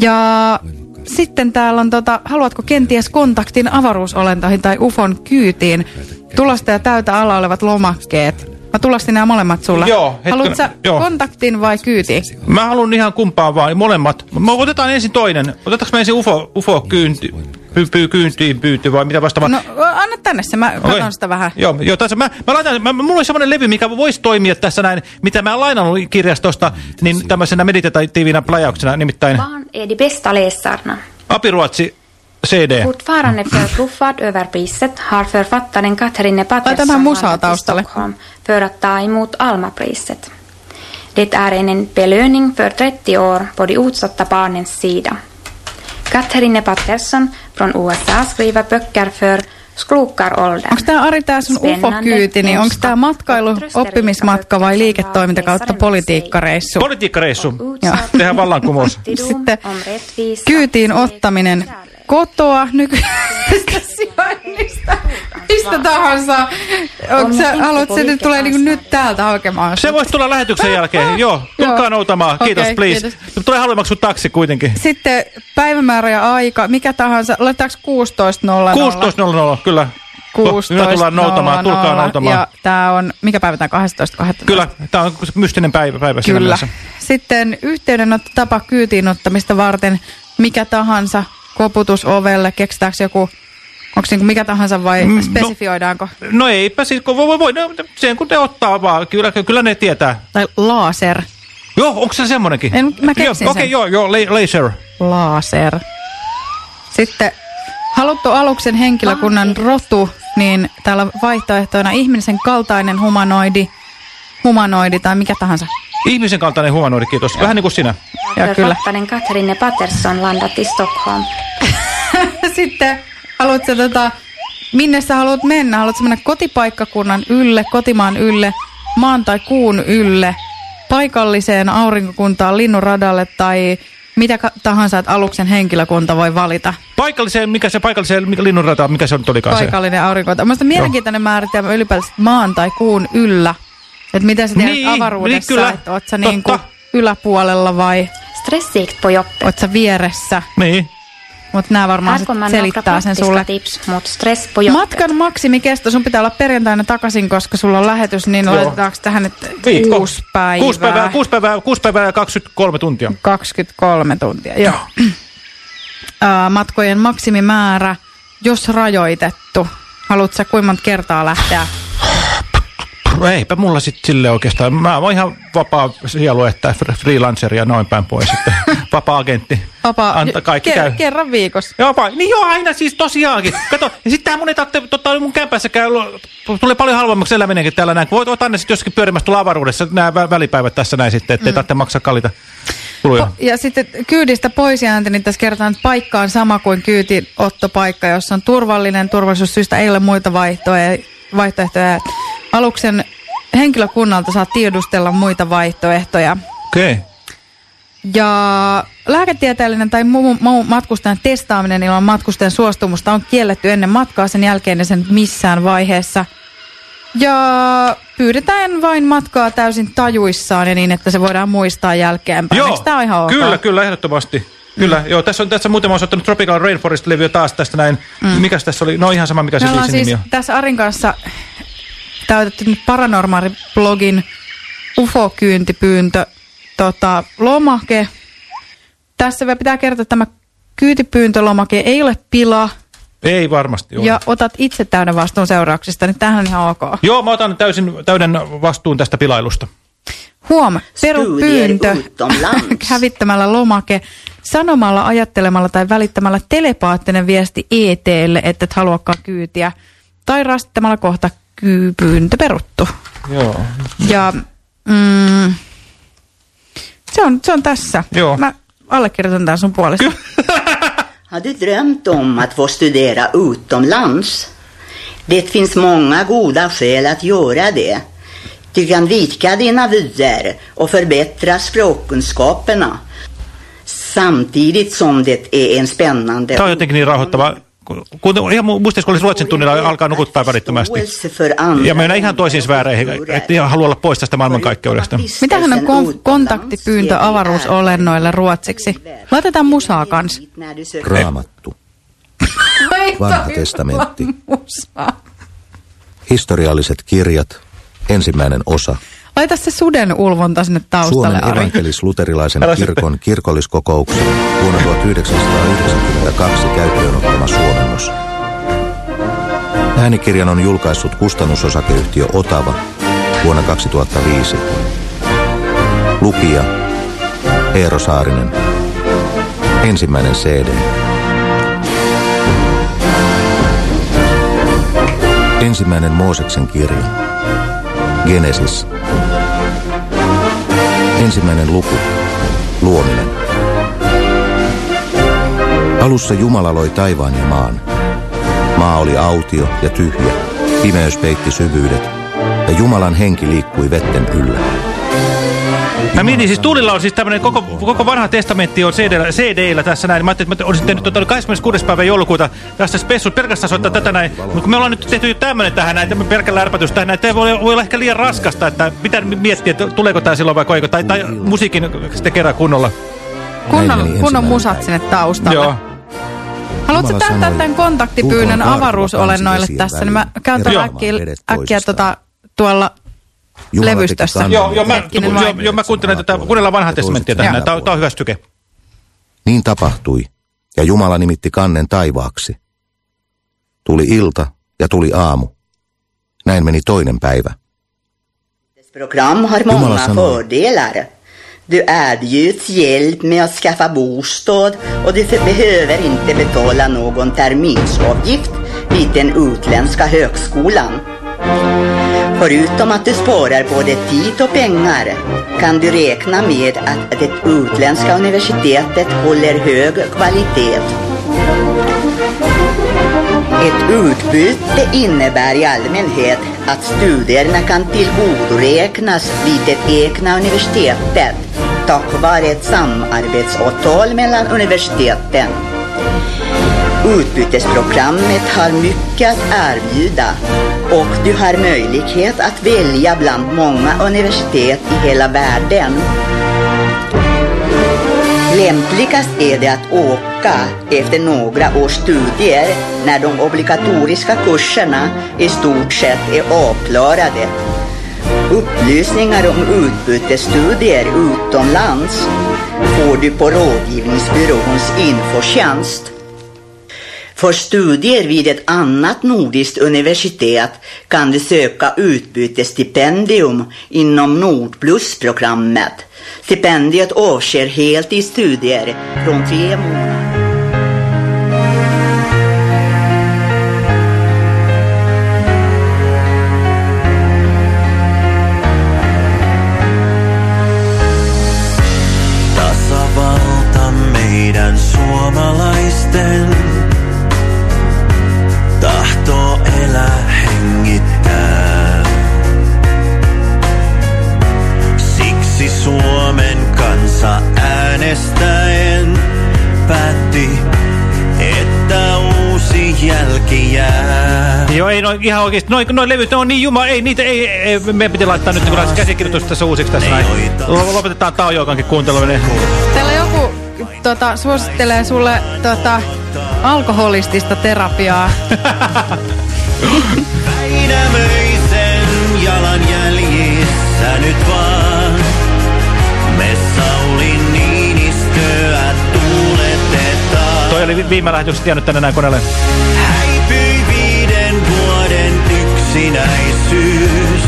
Ja sitten täällä on, tota, haluatko kenties kontaktin avaruusolentoihin tai UFON kyytiin? Tulosta ja täytä alla olevat lomakkeet. Mä tulastin nämä molemmat sulle. Joo, Haluatko sä joo. kontaktin vai kyyti? Mä haluan ihan kumpaan vaan, molemmat. Mä otetaan ensin toinen. Otetaanko me ensin UFO, UFO kyynti, py, py, kyyntiin pyyty vai mitä vastaavaa? No anna tänne se, mä Okei. katson sitä vähän. Joo, joo tässä mä, mä laitan, mä, mulla on semmoinen levy, mikä voisi toimia tässä näin, mitä mä oon lainannut kirjastosta, niin tämmöisenä meditatiivina plajauksena, nimittäin de bästa läsarna. Apiruotsi CD. Fortfarande förbluffad över priset har författaren Katarina Patterson musaa landat i. Stockholm för att ta emot Alma-priset. Det är en belöning för 30 år på de utsatta barnens sida. Katarina Patterson från USA skriver böcker för sklukaråldern. Onko tämä Ari tää sun UFO-kyyti, niin onko tämä matkailu, oppimismatka vai liiketoiminta kautta politiikkareissu? Politiikkareissu. Tehdään vallankumous. Sitten kyytiin ottaminen kotoa nykyisestä sijainnista. Mistä tahansa. Onko sä, haluat se nyt tulee niinku nyt täältä hakemaan? Se voisi tulla lähetyksen jälkeen. Joo, tulkaa noutamaan. Kiitos, Okei, please. kiitos. Tulee halvemmaksi sun taksi kuitenkin. Sitten päivämäärä ja aika, mikä tahansa, laitetaanko 16.00? 16.00, kyllä. 16.00. Minä tullaan noutamaan, tulkaa noutamaan. Ja tää on, mikä päivä tää on? 12.12. Kyllä, tämä on mystinen päivä, päivä siinä Kyllä. mielessä. Sitten yhteydenotto tapa kyytiin ottamista varten, mikä tahansa, koputus ovelle, keksitäänkö joku, onko niinku mikä tahansa vai Mm, no- spesifioidaanko? No eipä siis, kun voi, voi, voi no, sen kun ne ottaa vaan, kyllä, kyllä ne tietää. Tai laser. Joo, onko se semmonenkin? En, mä keksin joo, Okei, sen. joo, joo, la- laser. Laser. Sitten haluttu aluksen henkilökunnan rotu, niin täällä vaihtoehtoina ihmisen kaltainen humanoidi, humanoidi tai mikä tahansa. Ihmisen kaltainen humanoidi, kiitos. Vähän niin kuin sinä. Ja kyllä. Författaren Katarina Patterson landat i Stockholm. Sitten haluatko tota, minne sä haluat mennä? Haluatko mennä kotipaikkakunnan ylle, kotimaan ylle, maan tai kuun ylle, paikalliseen aurinkokuntaan, linnunradalle tai mitä tahansa, että aluksen henkilökunta voi valita. Paikalliseen, mikä se paikalliseen mikä linnunrata, mikä se on nyt olikaan se? Paikallinen aurinkokunta. Mielestäni mielenkiintoinen määritelmä ylipäätään maan tai kuun yllä. Että miten sä tiedät Niin, avaruudessa, niin kyllä. että oot sä niinku yläpuolella vai Stressikt på jobbet. oot sä vieressä. Niin. Mutta nämä varmaan sit selittää sen sulle. tips mot stress på jobbet. Matkan maksimikesto, sun pitää olla perjantaina takaisin, koska sulla on lähetys, niin Joo. laitetaanko tähän, että Viikko. kuusi päivää? Kuusi päivää, kuusi päivää, kuusi päivää ja 23 tuntia. 23 tuntia, joo. Ää, matkojen maksimimäärä, jos rajoitettu. Haluatko sä kuinka monta kertaa lähteä? No eipä mulla sitten sille oikeastaan. Mä oon ihan vapaa sielu, että fr- freelanceri ja noin päin pois. Että vapaa agentti. Vapaa, Anta kaikki ker- käy. kerran viikossa. Joo, niin joo, aina siis tosiaankin. Kato, ja sitten tää mun ei tarvitse, tota, mun kämpässä käy, tulee paljon halvemmaksi eläminenkin täällä näin. Voit ottaa ne sitten jossakin pyörimässä tuolla avaruudessa, nämä vä- välipäivät tässä näin sitten, ettei mm. tarvitse maksaa kalliita kuluja. Ja sitten kyydistä pois jäänti, niin tässä kerrotaan, että paikka on sama kuin kyytiottopaikka, jossa on turvallinen, turvallisuussyistä ei ole muita vaihtoehtoja. vaihtoehtoja. Aluksen henkilökunnalta saa tiedustella muita vaihtoehtoja. Okei. Okay. Ja lääketieteellinen tai muu, muu matkustajan testaaminen ilman matkustajan suostumusta on kielletty ennen matkaa, sen jälkeen ja sen missään vaiheessa. Ja pyydetään vain matkaa täysin tajuissaan ja niin, että se voidaan muistaa jälkeenpäin. Joo, Eikö tää ole ihan kyllä, kyllä, ehdottomasti. Kyllä, mm. joo, tässä on tässä muuten mä oon soittanut Tropical Rainforest-levyä taas tästä näin. Mm. Mikäs tässä oli? No ihan sama, mikä se biisin siis nimi on. tässä Arin kanssa täytetty nyt Paranormaali-blogin UFO-kyyntipyyntö tota, lomake. Tässä vielä pitää kertoa, että tämä kyyntipyyntölomake ei ole pila Ei varmasti ole. ja otat itse täyden vastuun seurauksista, niin tämähän on ihan ok. Joo, mä otan täysin, täyden vastuun tästä pilailusta. Huom, peru pyyntö hävittämällä lomake, sanomalla, ajattelemalla tai välittämällä telepaattinen viesti ETlle, että et haluakaan kyytiä, tai rastittamalla kohta pyyntö peruttu. Joo. Ja mm, se, on, se on tässä. Joo. Mä allekirjoitan tämän sun puolesta. Har du drömt om att få studera utomlands? Det finns många goda skäl att göra det. Du kan vidga dina vyer och förbättra språkkunskaperna. Samtidigt som det är en spännande Tämä on jotenkin niin rauhoittava. Kun, ihan mu- muistaisi, kun olisi ruotsin tunnilla, alkaa nukuttaa välittömästi. Ja mennään ihan toisiin sfääreihin, että ihan haluaa olla pois tästä maailmankaikkeudesta. Mitähän on kon- kontaktipyyntö avaruusolennoille ruotsiksi? Laitetaan musaa kans. Raamattu. Vanha testamentti. Historialliset kirjat. Ensimmäinen osa. Laita se suden ulvonta sinne taustalle, Suomen evankelis-luterilaisen kirkon kirkolliskokouksen vuonna 1992 käyttöön ottama suomennos. Äänikirjan on julkaissut kustannusosakeyhtiö Otava vuonna 2005. Lukija Eero Saarinen. Ensimmäinen CD. Ensimmäinen Mooseksen kirja. Genesis. Ensimmäinen luku. Luominen. Alussa Jumala loi taivaan ja maan. Maa oli autio ja tyhjä, pimeys peitti syvyydet, ja Jumalan henki liikkui vetten yllä. Mä mietin, siis Tuulilla on siis tämmöinen koko, koko vanha testamentti on CD-llä, CD-llä tässä näin. Mä ajattelin, että mä olisin tehnyt tuota 26. päivä joulukuuta tästä spessu pelkästään soittaa tätä näin. Mutta kun me ollaan nyt tehty jo tämmöinen tähän näin, tämmöinen pelkkä lärpätys tähän näin, että voi, voi olla ehkä liian raskasta, että pitää miettiä, että tuleeko tämä silloin vai koiko, tai, tai musiikin sitten kerran kunnolla. Kunnon, kunnon musat sinne taustalle. Joo. Haluatko Jumala täyttää sanoi, tämän kontaktipyynnön "Tulkoon kaartava avaruusolennoille tässä, niin mä käyn äkkiä, äkkiä toisistaan." tota, tuolla Jumala kannen Joo, joo, mä, joo, vain. joo, mä kuuntelen tätä, kuunnellaan vanhaa testamenttia tähän näin. Tämä on- hyvä styke. Niin tapahtui, ja Jumala nimitti kannen taivaaksi. Tuli ilta ja tuli aamu. Näin meni toinen päivä. program har Jumala många sanoi. fördelar. Du erbjuds hjälp med att skaffa bostad och du behöver inte betala någon terminsavgift vid den utländska högskolan. Förutom att du sparar både tid och pengar kan du räkna med att det utländska universitetet håller hög kvalitet. Ett utbyte innebär i allmänhet att studierna kan tillgodoräknas vid det egna universitetet tack vare ett samarbetsavtal mellan universiteten. Utbytesprogrammet har mycket att erbjuda och du har möjlighet att välja bland många universitet i hela världen. Lämpligast är det att åka efter några års studier när de obligatoriska kurserna i stort sett är avklarade. Upplysningar om utbytesstudier utomlands får du på rådgivningsbyråns infotjänst. För studier vid ett annat nordiskt universitet kan du söka utbytesstipendium inom Nordplus-programmet. Stipendiet avser heltidsstudier från tre månader. Noin ihan oikeesti. Noin, noin levyt, ne on niin juma, ei niitä, ei, ei meidän piti laittaa nyt kyllä käsikirjoitus tässä uusiksi tässä näin. Lopetetaan Taujoikankin kuunteleminen. Täällä joku tota, suosittelee sulle tota, alkoholistista terapiaa. Väinämöisen jalanjäljissä nyt vaan. Me Sauli Niinistöä tuuletetaan. Toi oli vi- viime lähetyksessä tiennyt tänne näin koneelle. Yksinäisyys.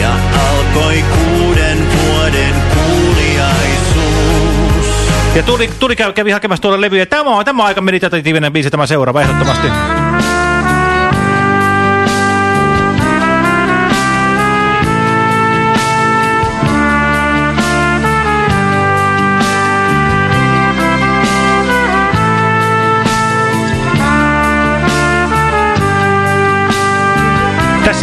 Ja alkoi kuuden vuoden kuuliaisuus. Ja tuli, tuli käy, kävi hakemassa tuolla levyjä. Tämä on, tämä on aika meditatiivinen biisi tämä seuraava ehdottomasti.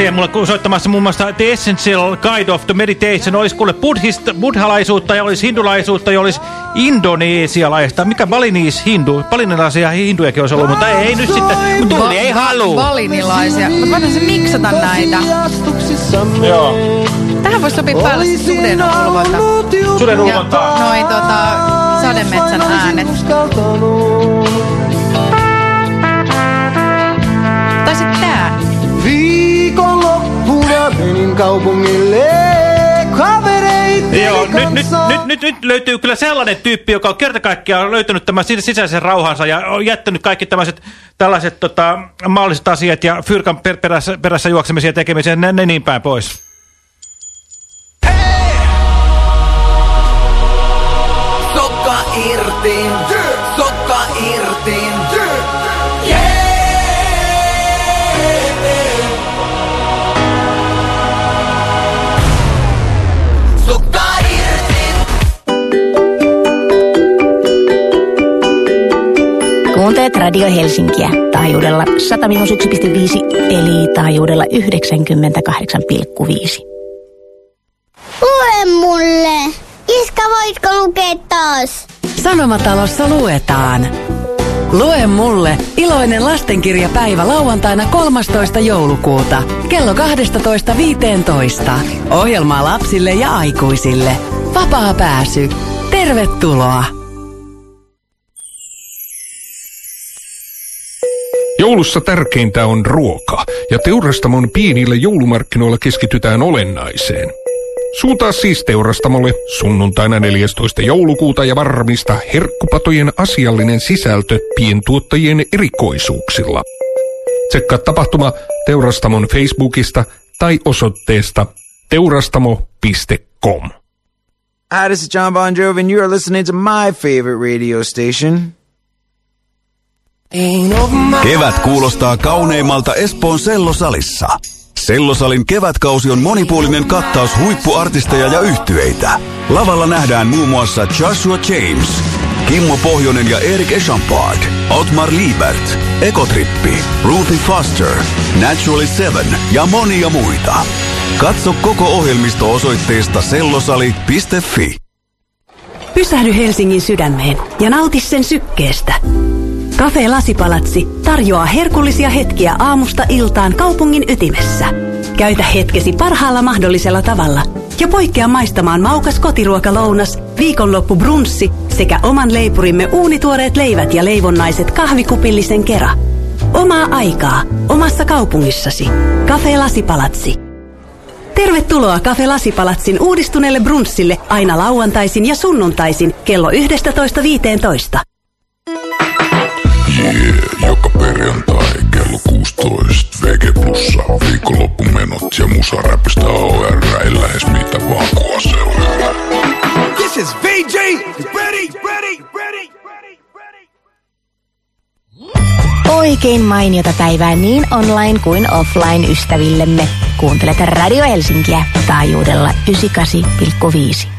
Jäi mulle soittamassa muun muassa The Essential Guide of the Meditation. Olisi kuule buddhist, buddhalaisuutta ja olisi hindulaisuutta ja olisi indonesialaista. Mikä baliniis hindu? Balinilaisia hindujakin olisi ollut, mutta ei, ei nyt sitten. Kun Tulli ei halua. Valinilaisia. Mutta voidaan se miksata näitä. Joo. Tähän voisi sopia päälle se suden ulvonta. Suden Ja ulvontaa. noin tota, sademetsän äänet. Kaupungille. Kavereitten Joo, nyt, nyt, nyt, nyt, nyt löytyy kyllä sellainen tyyppi, joka on kerta kaikkiaan löytänyt tämän sis- sisäisen rauhansa ja on jättänyt kaikki tämmöiset tällaiset tota, mahdolliset asiat ja fyrkan per perässä, perässä juoksemisen ja tekemisen, ne, ne niin päin pois. Sokka irti, Kuuntelet Radio Helsinkiä taajuudella 101,5 eli taajuudella 98,5. Lue mulle. Iska, voitko lukea taas? Sanomatalossa luetaan. Lue mulle iloinen lastenkirjapäivä lauantaina 13. joulukuuta kello 12.15. Ohjelmaa lapsille ja aikuisille. Vapaa pääsy. Tervetuloa. Joulussa tärkeintä on ruoka, ja teurastamon pienillä joulumarkkinoilla keskitytään olennaiseen. Suuntaa siis teurastamolle sunnuntaina 14. joulukuuta ja varmista herkkupatojen asiallinen sisältö pientuottajien erikoisuuksilla. Tsekkaa tapahtuma teurastamon Facebookista tai osoitteesta teurastamo.com. Hi, this is John Bon Jovi, and you are listening to my favorite radio station. Kevät kuulostaa kauneimmalta Espoon Sellosalissa. Sellosalin kevätkausi on monipuolinen kattaus huippuartisteja ja yhtyeitä. Lavalla nähdään muun muassa Joshua James, Kimmo Pohjonen ja Erik Echampard, Otmar Liebert, Ekotrippi, Ruthie Foster, Naturally Seven ja monia muita. Katso koko ohjelmisto osoitteesta sellosali.fi. Pysähdy Helsingin sydämeen ja nauti sen sykkeestä. Cafe Lasipalatsi tarjoaa herkullisia hetkiä aamusta iltaan kaupungin ytimessä. Käytä hetkesi parhaalla mahdollisella tavalla ja poikkea maistamaan maukas kotiruokalounas, viikonloppu brunssi sekä oman leipurimme uunituoreet leivät ja leivonnaiset kahvikupillisen kera. Omaa aikaa omassa kaupungissasi. Cafe Lasipalatsi. Tervetuloa Cafe Lasipalatsin uudistuneelle brunssille aina lauantaisin ja sunnuntaisin kello 11.15. Yeah, joka perjantai kello 16 VG Plussa viikonloppumenot ja musaräpistä OR ei lähes mitä vaan kuva seuraa. This is VJ. Ready, ready, ready. Oikein mainiota päivää niin online kuin offline ystävillemme. Kuuntelet Radio Helsinkiä taajuudella 98,5.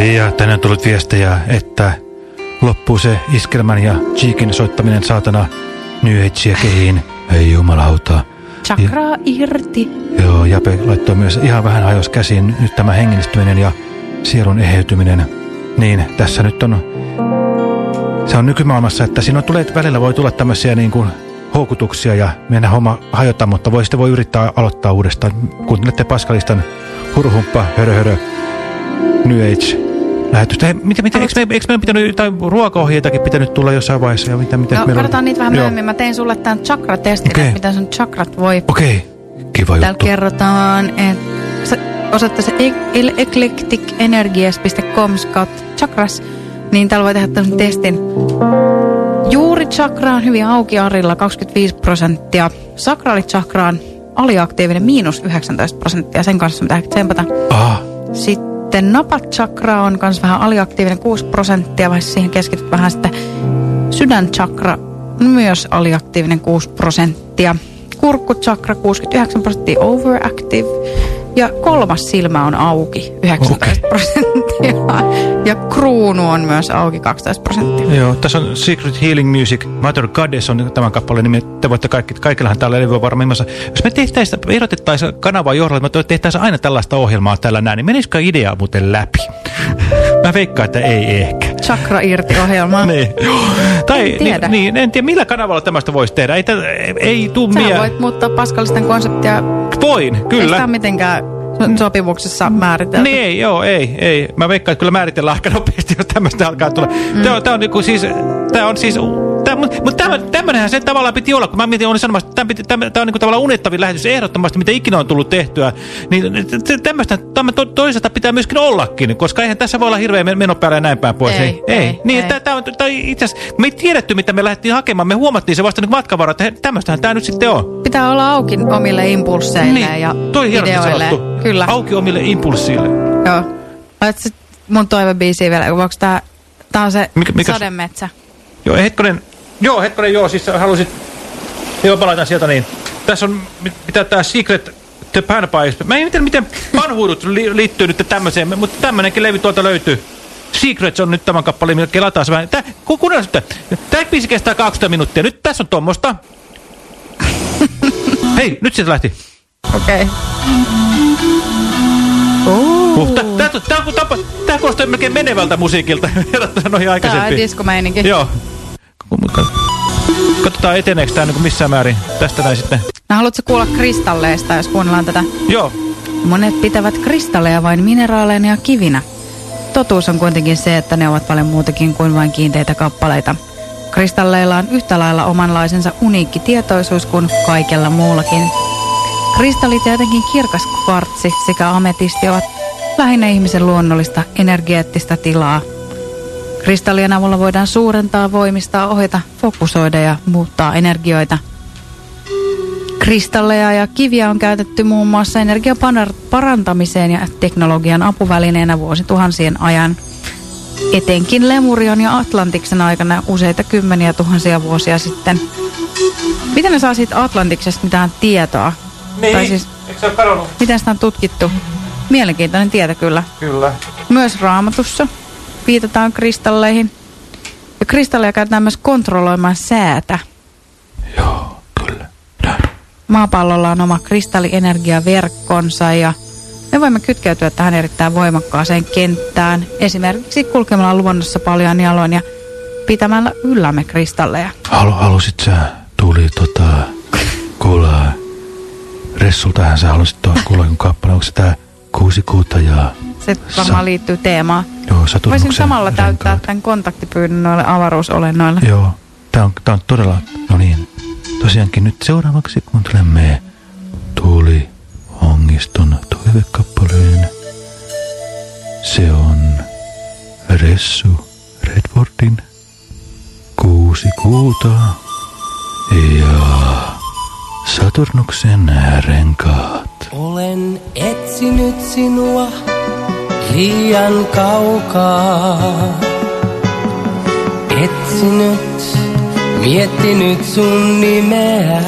Ja tänne on tullut viestejä, että loppuu se iskelmän ja cheekin soittaminen saatana New Agea kehiin. Ei jumalauta. Chakraa irti. Joo, Jape laittoi myös ihan vähän hajos käsiin nyt tämä hengellistyminen ja sielun eheytyminen. Niin, tässä nyt on... Se on nykymaailmassa, että siinä tulee, välillä voi tulla tämmöisiä niin kuin houkutuksia ja mennä homma hajota, mutta voi sitten voi yrittää aloittaa uudestaan. Kuuntelette Paskalistan hurhumppa, hörö, hörö, New Age lähetystä. Hei, mitä, mitä, eikö, me, eikö meidän pitänyt jotain ruokaohjeitakin pitänyt tulla jossain vaiheessa? Ja mitä, mitä No, meillä on? katsotaan niitä vähän Joo. myöhemmin. Mä tein sulle tämän chakra-testin, että mitä sun chakrat voi. Okei, kiva Täällä juttu. kerrotaan, että se- osoitteessa eclecticenergies.com kautta chakras, niin täällä voi tehdä tämmöisen testin. Juuri chakra on hyvin auki arilla 25 prosenttia. Sakraalichakra on aliaktiivinen miinus 19 prosenttia. Sen kanssa pitää tsempata. Ah, Sitten napat chakra on myös vähän aliaktiivinen 6 prosenttia, vai siihen keskityt vähän sitten sydänchakra myös aliaktiivinen 6 prosenttia. Kurkkuchakra 69 prosenttia overactive. Ja kolmas silmä on auki 19 prosenttia. Ja kruunu on myös auki 12 prosenttia. Joo, tässä on Secret Healing Music, Mother Goddess on tämän kappaleen nimi. Te voitte kaikki, kaikillahan täällä levy on varmimmassa. Jos me tehtäisiin, erotettaisiin kanavaa johdolla, että me tehtäisiin aina tällaista ohjelmaa tällä näin, niin menisikö idea muuten läpi? Mä veikkaan, että ei ehkä. Chakra irti ohjelmaa. niin. Tai, En tiedä. Niin, niin, en tiedä, millä kanavalla tämmöistä voisi tehdä. Ei, tä- ei tuu Sä mie... voit muuttaa Paskalisten konseptia. Voin, Ei kyllä. sitä mitenkään so- sopimuksessa määritelty. Niin ei, joo, ei, ei. Mä veikkaan, että kyllä määritellään aika nopeasti, jos tämmöistä alkaa tulla. Mm. Tämä on, tää on niinku siis, tää on siis, mutta mut tämä, tämmönenhän se tavallaan piti olla, kun mä mietin, olin sanomassa, että tämä, tämä, tämä on niinku tavallaan unettavin lähetys ehdottomasti, mitä ikinä on tullut tehtyä. Niin tämmöistä, tämä to, toisaalta pitää myöskin ollakin, koska eihän tässä voi olla hirveä men- meno päällä ja näin päin pois. Ei, ei. ei, Niin, ei. Tää, tää on, itse asiassa, me ei tiedetty, mitä me lähdettiin hakemaan, me huomattiin se vasta nyt matkavaralla, että tämmöistähän tämä nyt sitten on. Pitää olla auki omille impulseille Niin, ja toi ideoille. sanottu. Kyllä. Auki omille impulsseille. Joo. Sit mun toivebiisiä vielä, onko tää, tää on se Mikä- mikä- sademetsä. Joo, hetkonen. Joo, hetkonen, joo, siis halusit... Joo, mä laitan sieltä niin. Tässä on, mit- mitä tää Secret The Panpies. Mä en tiedä, miten vanhuudut li liittyy nyt tämmöiseen, mutta tämmönenkin levy tuolta löytyy. Secrets on nyt tämän kappaleen, mitä kelataan se vähän. Tää, ku, kuunnella sitten. Tää biisi kestää 20 minuuttia. Nyt tässä on tuommoista. Hei, nyt sieltä lähti. Okei. Uh, tää, tää, tää kuulostaa melkein menevältä musiikilta verrattuna noihin Tää on aikaisempiin. diskomeininki. Joo. Katsotaan eteneekö tää niin missään määrin. Tästä näin sitten. No, haluatko kuulla kristalleista, jos kuunnellaan tätä? Joo. Monet pitävät kristalleja vain mineraaleina ja kivinä. Totuus on kuitenkin se, että ne ovat paljon muutakin kuin vain kiinteitä kappaleita. Kristalleilla on yhtä lailla omanlaisensa uniikki tietoisuus kuin kaikella muullakin. Kristallit ja etenkin kirkas kvartsi sekä ametisti ovat lähinnä ihmisen luonnollista energeettistä tilaa. Kristallien avulla voidaan suurentaa, voimistaa, ohjata, fokusoida ja muuttaa energioita. Kristalleja ja kiviä on käytetty muun muassa energian parantamiseen ja teknologian apuvälineenä vuosituhansien ajan. Etenkin Lemurion ja Atlantiksen aikana useita kymmeniä tuhansia vuosia sitten. Miten ne saa siitä Atlantiksesta mitään tietoa? Niin, Tai siis, eikö se ole kadonnut? miten sitä on tutkittu? Mielenkiintoinen tieto kyllä. Kyllä. Myös raamatussa viitataan kristalleihin. Ja kristalleja käytetään myös kontrolloimaan säätä. Joo, kyllä. Maapallolla on oma kristallienergiaverkkonsa ja me voimme kytkeytyä tähän erittäin voimakkaaseen kenttään. Esimerkiksi kulkemalla luonnossa paljon jaloin ja pitämällä yllämme kristalleja. Halu, halusit sä, tuli tota, kuulla Ressultahan sä halusit tuolla kuulla jonkun kappaleen. Onko se tää kuusi kuuta ja Se varmaan liittyy teemaan. joo, Voisin samalla täyttää renkaat? tämän kontaktipyynnön noille avaruusolennoille. Joo, tää on, tää on todella, no niin, tosiaankin nyt seuraavaksi kuuntelemme Tuuli Hongiston toivekappaleen spessu Redfordin kuusi kuuta ja Saturnuksen renkaat. Olen etsinyt sinua liian kaukaa. Etsinyt, miettinyt sun nimeä.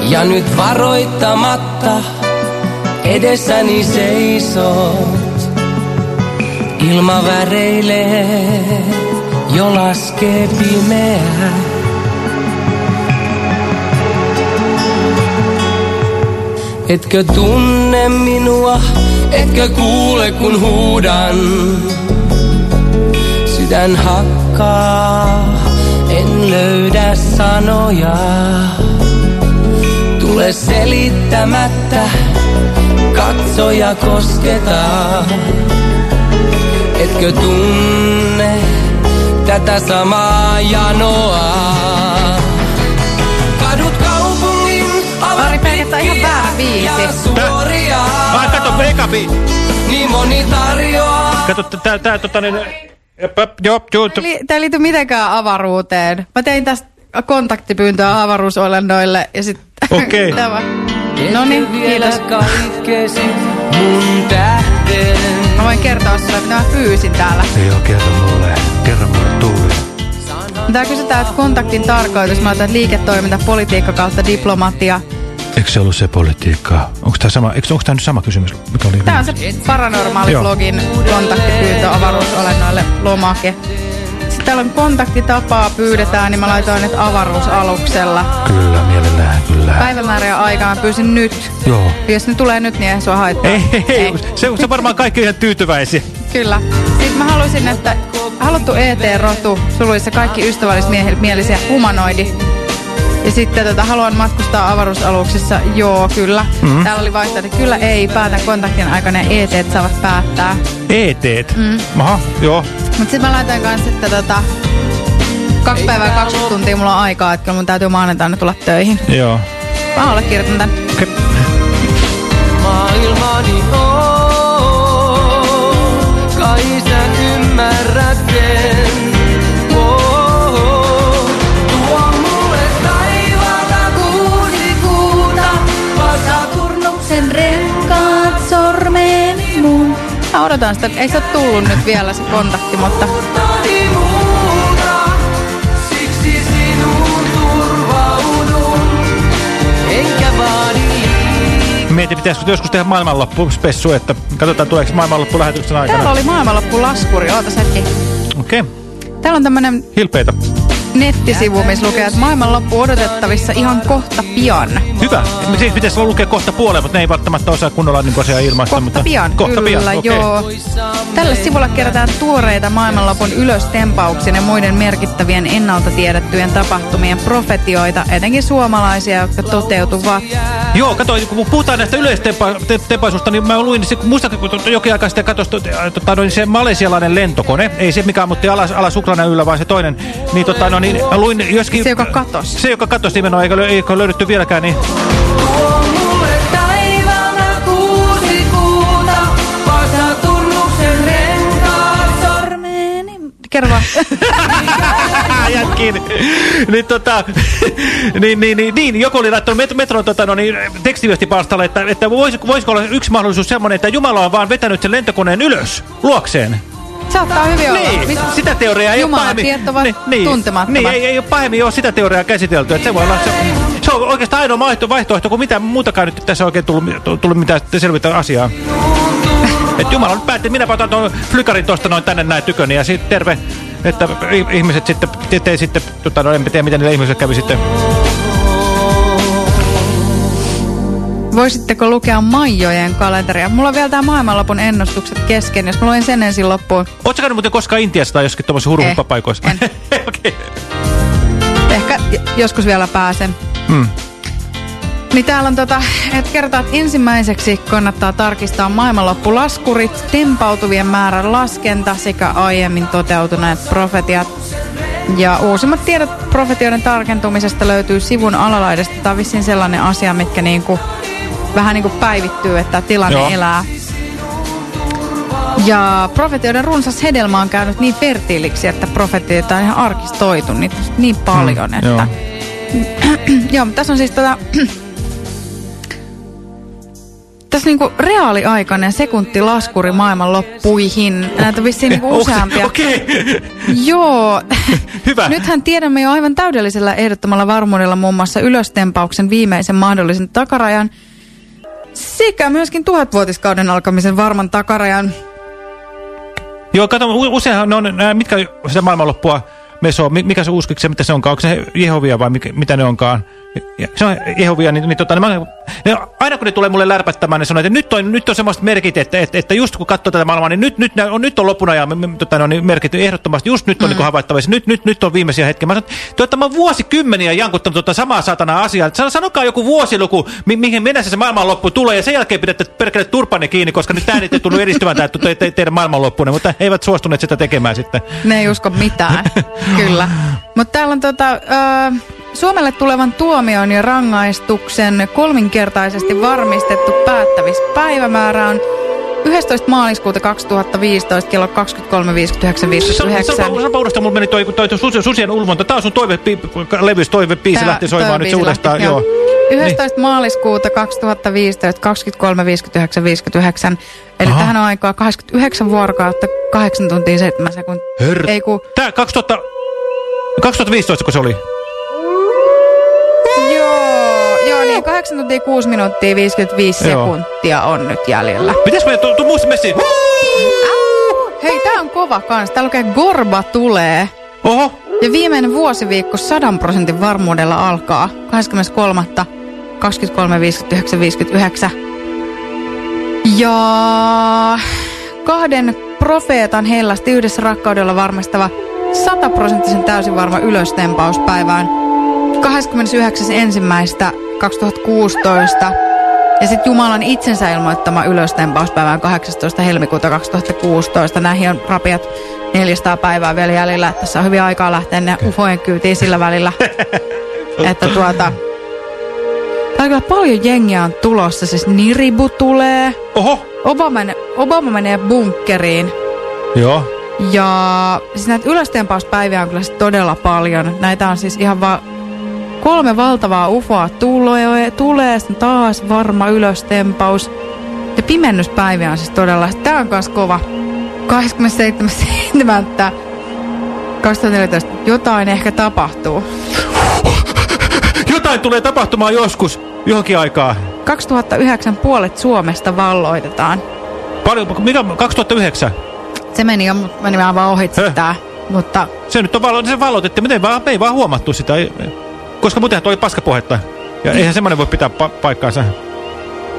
Ja nyt varoittamatta edessäni seisot. Ilma väreilee, jo laskee pimeää. Etkö tunne minua, etkö kuule kun huudan. Sydän hakkaa, en löydä sanoja. Tule selittämättä, katso ja kosketa. Etkö tunne tätä samaa janoa? Ari Pelkettä ihan väärä biisi. suoria. Ai, kato, eka. Niin moni tarjoaa. Kato, tää, tää, tota, niin... Tämä ei liity mitenkään avaruuteen. Mä tein tästä kontaktipyyntöä avaruusolennoille ja sitten... Okei. Tämä. No niin, kiitos. kaikkesi mun tähden. Mä voin kertoa sulle, mitä mä pyysin täällä. Joo, kerro mulle. Kerro mulle, Tuuli. Tää kysytään, että kontaktin tarkoitus. Mä otan liiketoiminta, politiikka kautta diplomatia. Eikö se ollut se politiikka? Onko tämä sama, eikö, onko tämä nyt sama kysymys, mikä oli? Tää on se paranormaali Joo. blogin kontaktipyyntö avaruusolennoille lomake. Sitten täällä on kontaktitapaa pyydetään, niin mä laitoin nyt avaruusaluksella. Kyllä, mielellään, kyllä. Päivämäärä ja aikaa mä pyysin nyt. Joo. Jos ne tulee nyt, niin ei sua haittaa. Ei, ei, ei. Se, se varmaan kaikki ihan tyytyväisiä. Kyllä. Sitten mä haluaisin, että haluttu ET-rotu, suluissa kaikki ystävällismielisiä humanoidi. Ja sitten tota, haluan matkustaa avaruusaluksissa. Joo, kyllä. Mhm. Täällä oli vaihtoehto, kyllä ei, päätän kontaktin aikana ja ET saavat päättää. ET. Mm. Aha, joo. Mutta sitten mä laitoin kanssa, että tota, kaksi päivää 20 tuntia mulla on aikaa, että kyllä mun täytyy maanantaina tulla töihin. Joo. Mä allekirjoitan tän. Maailmani on, Odotan sitä, ei se ole tullut nyt vielä se kontakti, mutta Mietin, pitäisikö joskus tehdä maailmanloppuspessu, että katsotaan tuleeko maailmanloppu lähetyksen aikana. täällä oli maailmanloppulaskuri. Ootas hetki. Okei, okay. Täällä on tämmönen hilpeitä. Nettisivu, missä lukee, että maailmanloppu odotettavissa ihan kohta pian. Hyvä. Siis pitäisi lukea kohta puoleen, mutta ne ei välttämättä osaa kunnolla niin asiaa ilmaista. Kohta mutta... pian, kohta kyllä, pian. okei. joo. Tällä sivulla kerätään tuoreita maailmanlopun ylöstempauksen ja muiden merkittävien ennalta tiedettyjen tapahtumien profetioita, etenkin suomalaisia, jotka toteutuvat. Joo, kato, kun puhutaan näistä yleistempaisusta, niin mä luin, niin muistatko, kun tuota jokin aikaa sitten katsoin tota, no, se malesialainen lentokone, ei se mikä ammutti alas, alas Ukrainan yllä, vaan se toinen, niin, tota, no, niin mä luin joskin... Se, joka katosi. Se, joka katosi nimenomaan, eikä, lö- eikä löydetty vieläkään, niin... Kerro vaan. Jätkin. niin, tota, niin, niin, niin, niin, joku oli laittanut met metron tota, no, niin, tekstiviestipalstalle, että, että voisiko, voisiko olla yksi mahdollisuus semmoinen, että Jumala on vaan vetänyt sen lentokoneen ylös luokseen. Saattaa hyvin olla. Niin, Mit- sitä teoriaa ei ole Jumalan pahemmin. tiet ovat niin, tuntemattomat. Niin, ei, ei ole pahemmin ole sitä teoriaa käsitelty. Että se, voi olla, se, se on oikeastaan ainoa vaihto- vaihtoehto, kun mitään muutakaan nyt tässä oikein tullut, tullut mitään selvitä asiaa. Että Jumala nyt päätti, minä otan tuon flykarin tuosta noin tänne näin tyköni ja sitten terve, että ihmiset sitten, te sitten, tota, no en tiedä miten niille ihmisille kävi sitten. Voisitteko lukea Maijojen kalenteria? Mulla on vielä tää maailmanlopun ennustukset kesken, jos mä luen sen ensin loppuun. Ootko käynyt muuten koskaan Intiassa tai joskin tuommoisissa hurhuppapaikoissa? En. Ehkä j- joskus vielä pääsen. Hmm. Niin täällä on tota, että kertaa, että ensimmäiseksi kannattaa tarkistaa maailmanloppulaskurit, tempautuvien määrän laskenta sekä aiemmin toteutuneet profetiat. Ja uusimmat tiedot profetioiden tarkentumisesta löytyy sivun alalaidasta. Tämä on vissiin sellainen asia, mitkä niinku, vähän niinku päivittyy, että tilanne Joo. elää. Ja profetioiden runsas hedelmä on käynyt niin fertiiliksi, että profetioita on ihan arkistoitu niin, niin paljon, Mm, että... joo. Joo, tässä on siis tätä... Tässä niinku reaaliaikainen sekuntilaskuri maailman loppuihin. Näitä on vissiin niinku useampia. Okei. Joo. Hyvä. Nythän tiedämme jo aivan täydellisellä ehdottomalla varmuudella muun muassa ylöstempauksen viimeisen mahdollisen takarajan sekä myöskin tuhatvuotiskauden alkamisen varman takarajan. Joo, kato, useinhan on, nää, mitkä sitä maailmanloppua meso, mi- mikä se uskiksi se, mitä se onkaan, onko se Jehovia vai mikä, mitä ne onkaan? Ja, se on Jehovia, niin, niin, tota, niin mä, ne, aina kun ne tulee mulle lärpättämään, ne sanoo, että nyt on, nyt on semmoista merkit, että, että, että just kun katsoo tätä maailmaa, niin nyt, nyt, on, nyt on lopun ajan tota, no, niin merkit ehdottomasti, just nyt on mm. niin havaittavissa, nyt, nyt, nyt on viimeisiä hetkiä. Mä sanon, että tuota, mä oon vuosikymmeniä jankuttanut tuota samaa satana asiaa, Sano, sanokaa joku vuosiluku, mi mihin mennessä se maailmanloppu tulee, ja sen jälkeen pidätte perkele turpanne kiinni, koska nyt tämä ei tunnu edistymään tämä te, te, teidän maailmanloppuun, mutta he eivät suostuneet sitä tekemään sitten. Ne ei usko mitään, kyllä. Mutta täällä on tota, ö, Suomelle tulevan tuomion ja rangaistuksen kolminkertaisesti varmistettu päättävispäivämäärä on 11. maaliskuuta 2015 kello 23.59.59. Sanpa uudestaan, mulla meni toi, toi, toi susien, susien ulvonta. Tää on sun toivelevyys, toivepiisi Tää- lähti soimaan nyt se uudestaan. Joo. 11. maaliskuuta 2015, 23.59.59. Eli Aha. tähän on aikaa 89 vuorokautta, 8 tuntia 7 sekuntia. Hör... Ei kun... Tää 2000... 2015 kun se oli. Joo, joo niin, 8 tuntia 6 minuuttia 55 Joo. sekuntia on nyt jäljellä. Mitäs me tuu, muista messiin? Hei, tää on kova kans. Tää lukee Gorba tulee. Oho. Ja viimeinen vuosiviikko 100 prosentin varmuudella alkaa 23. 23.59.59. Ja kahden profeetan hellasti yhdessä rakkaudella varmistava 100 prosenttisen täysin varma ylöstempauspäivään 29.1.2016. Ja sitten Jumalan itsensä ilmoittama ylöstempauspäivään 18. helmikuuta 2016. Näihin on rapiat 400 päivää vielä jäljellä. Tässä on hyvin aikaa lähteä ne ufojen kyytiin sillä välillä. että tuota... Täällä kyllä paljon jengiä on tulossa. Siis Niribu tulee. Oho. Obama, Obama menee bunkkeriin. Joo. Ja siis näitä ylöstempauspäiviä on kyllä sit todella paljon. Näitä on siis ihan vaan kolme valtavaa ufoa tulee, tulee taas varma ylöstempaus. Ja pimennyspäiviä on siis todella, tää on kans kova. 27.7. 2014. Jotain ehkä tapahtuu. Jotain tulee tapahtumaan joskus, johonkin aikaa. 2009 puolet Suomesta valloitetaan. Paljon, mikä 2009? Se meni jo, meni vaan ohitse tää. Mutta Se nyt on valo, se ei vaan, me ei vaan huomattu sitä. Koska muutenhan toi oli paskapohetta. Ja eihän semmoinen voi pitää pa paikkaansa.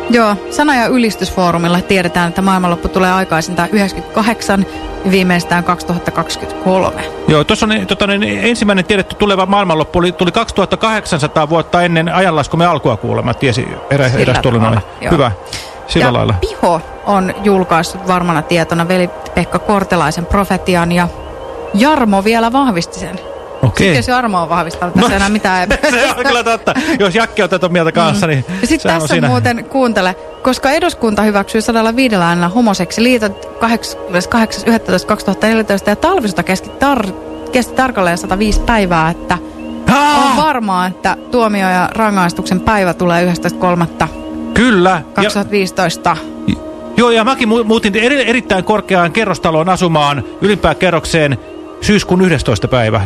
Joo, sana- ja ylistysfoorumilla tiedetään, että maailmanloppu tulee aikaisintaan 98 ja viimeistään 2023. Joo, tuossa on tota, niin, ensimmäinen tiedetty tuleva maailmanloppu oli, tuli 2800 vuotta ennen ajanlaskumme alkua kuulemma. Tiesi erä, eräs tuli noin. tavalla, joo. Hyvä. Sillä ja lailla. Piho on julkaissut varmana tietona veli Pekka Kortelaisen profetian ja Jarmo vielä vahvisti sen. Okei. Sitten jos Jarmo on vahvistanut, tässä No. enää mitään Se on kyllä totta. Jos Jakki on tätä mieltä kanssa, niin Ja sitten tässä on muuten, kuuntele, koska eduskunta hyväksyy 105 äänellä homoseksiliitot 28.11.2014 ja talvisota kesti, tar kesti tarkalleen 105 päivää, että on varmaa, että tuomio ja rangaistuksen päivä tulee 11.3. Kyllä. 2015. Ja, joo, ja mäkin mu muutin eri, erittäin korkeaan kerrostaloon asumaan ylimpään kerrokseen syyskuun 11. päivä.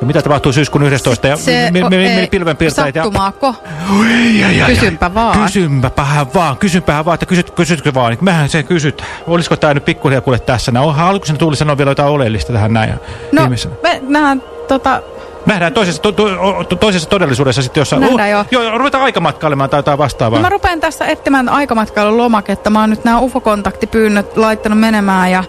Ja mitä tapahtuu syyskuun 11. Ja Se me- me- ei, pilvenpiirtäjät ja... Sattumaako? Ai, Kysynpä vaan. Kysympäpähän vaan, kysympähän vaan, että kysyt, kysytkö vaan. Niin Mähän se kysyt. Olisiko tämä nyt pikkuhiljaa kuule tässä? No, haluatko sen Tuuli sanoa vielä jotain oleellista tähän näin? No, viimeisenä? me nähdään tota, Nähdään toisessa, to, to, to, toisessa todellisuudessa sitten jossain. Nähdään joo. Joo, ruvetaan aikamatkailemaan tai jotain vastaavaa. No mä rupean tässä etsimään aikamatkailun lomaketta. Mä oon nyt nämä UFO-kontaktipyynnöt laittanut menemään ja,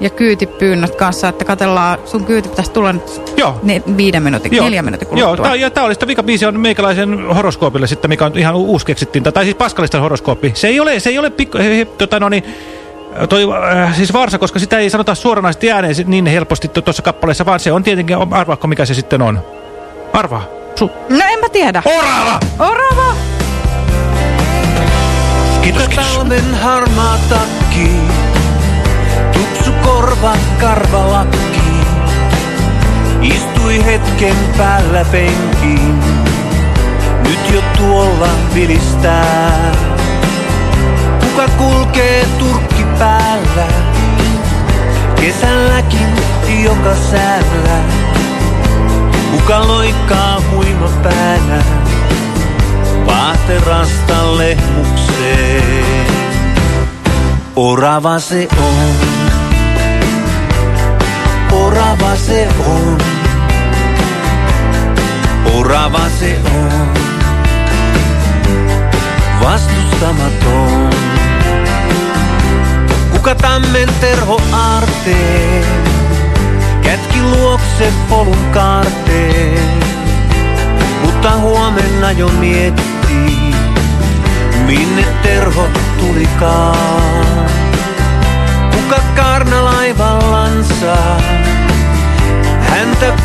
ja kyytipyynnöt kanssa, että katellaan, sun kyyti pitäisi tulla nyt Joo. ne, viiden minuutin, Joo. neljän minuutin Joo, kuluttua. tää, ja tämä oli sitä vikabiisi on meikäläisen horoskoopille sitten, mikä on ihan uusi keksittiin. Tai siis Paskalisten horoskooppi. Se ei ole, se ei ole pikku, he, he, tota no niin, toi, äh, siis varsa, koska sitä ei sanota suoranaisesti ääneen niin helposti tu- tuossa kappaleessa, vaan se on tietenkin, arvaako mikä se sitten on. Arvaa. Su No en mä tiedä. Orava! Orava! Kiitos, Talven harmaa takki tukki. Tupsu korva karvalakki. Istui hetken päällä penkiin. Nyt jo tuolla vilistää. Kuka kulkee turkki päällä? Kesälläkin joka säällä. Kuka loikkaa huima päänä? Vaaterasta lehmukseen. Orava se on. Orava se on. Orava se on. Vastustamaton. Kuka tammen terho aarteen? Kätki luokse polun kaarteen. Mutta huomenna jo miettii, minne terho tulikaan.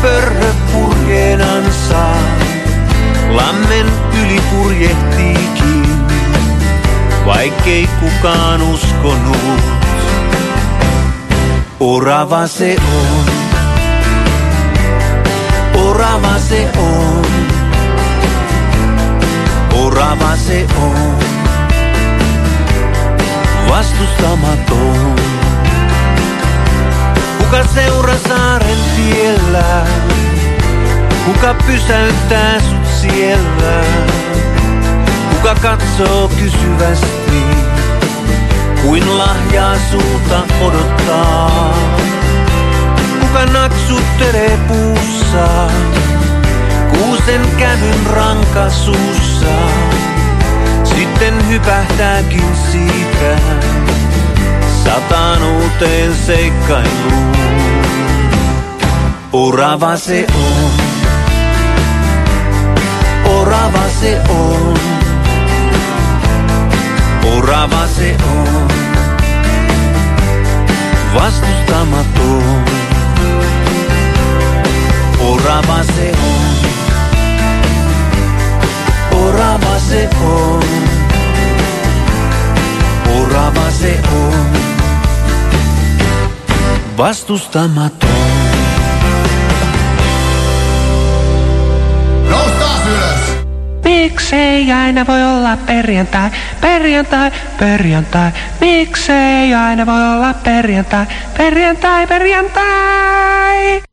Pörhö purjeenansa. Lammen yli purjehtiikin, vaikkei kukaan uskonut. Orava se on, orava se on, orava se on, vastustamaton. Kuka seuraa saaren tiellä, kuka pysäyttää sut siellä, kuka katsoo kysyvästi, kuin lahjaa sulta odottaa. Kuka naksuttelee puussa, kuusen kävyn rankasuussa, sitten hypähtääkin siitä. Sataan uuteen seikkailuun. Orava se on, orava se on, orava se on, vastustamaton. Orava se on, orava se on, orava se on, vastustamaton. Miksei aina voi olla perjantai, perjantai, perjantai? Miksei aina voi olla perjantai, perjantai, perjantai?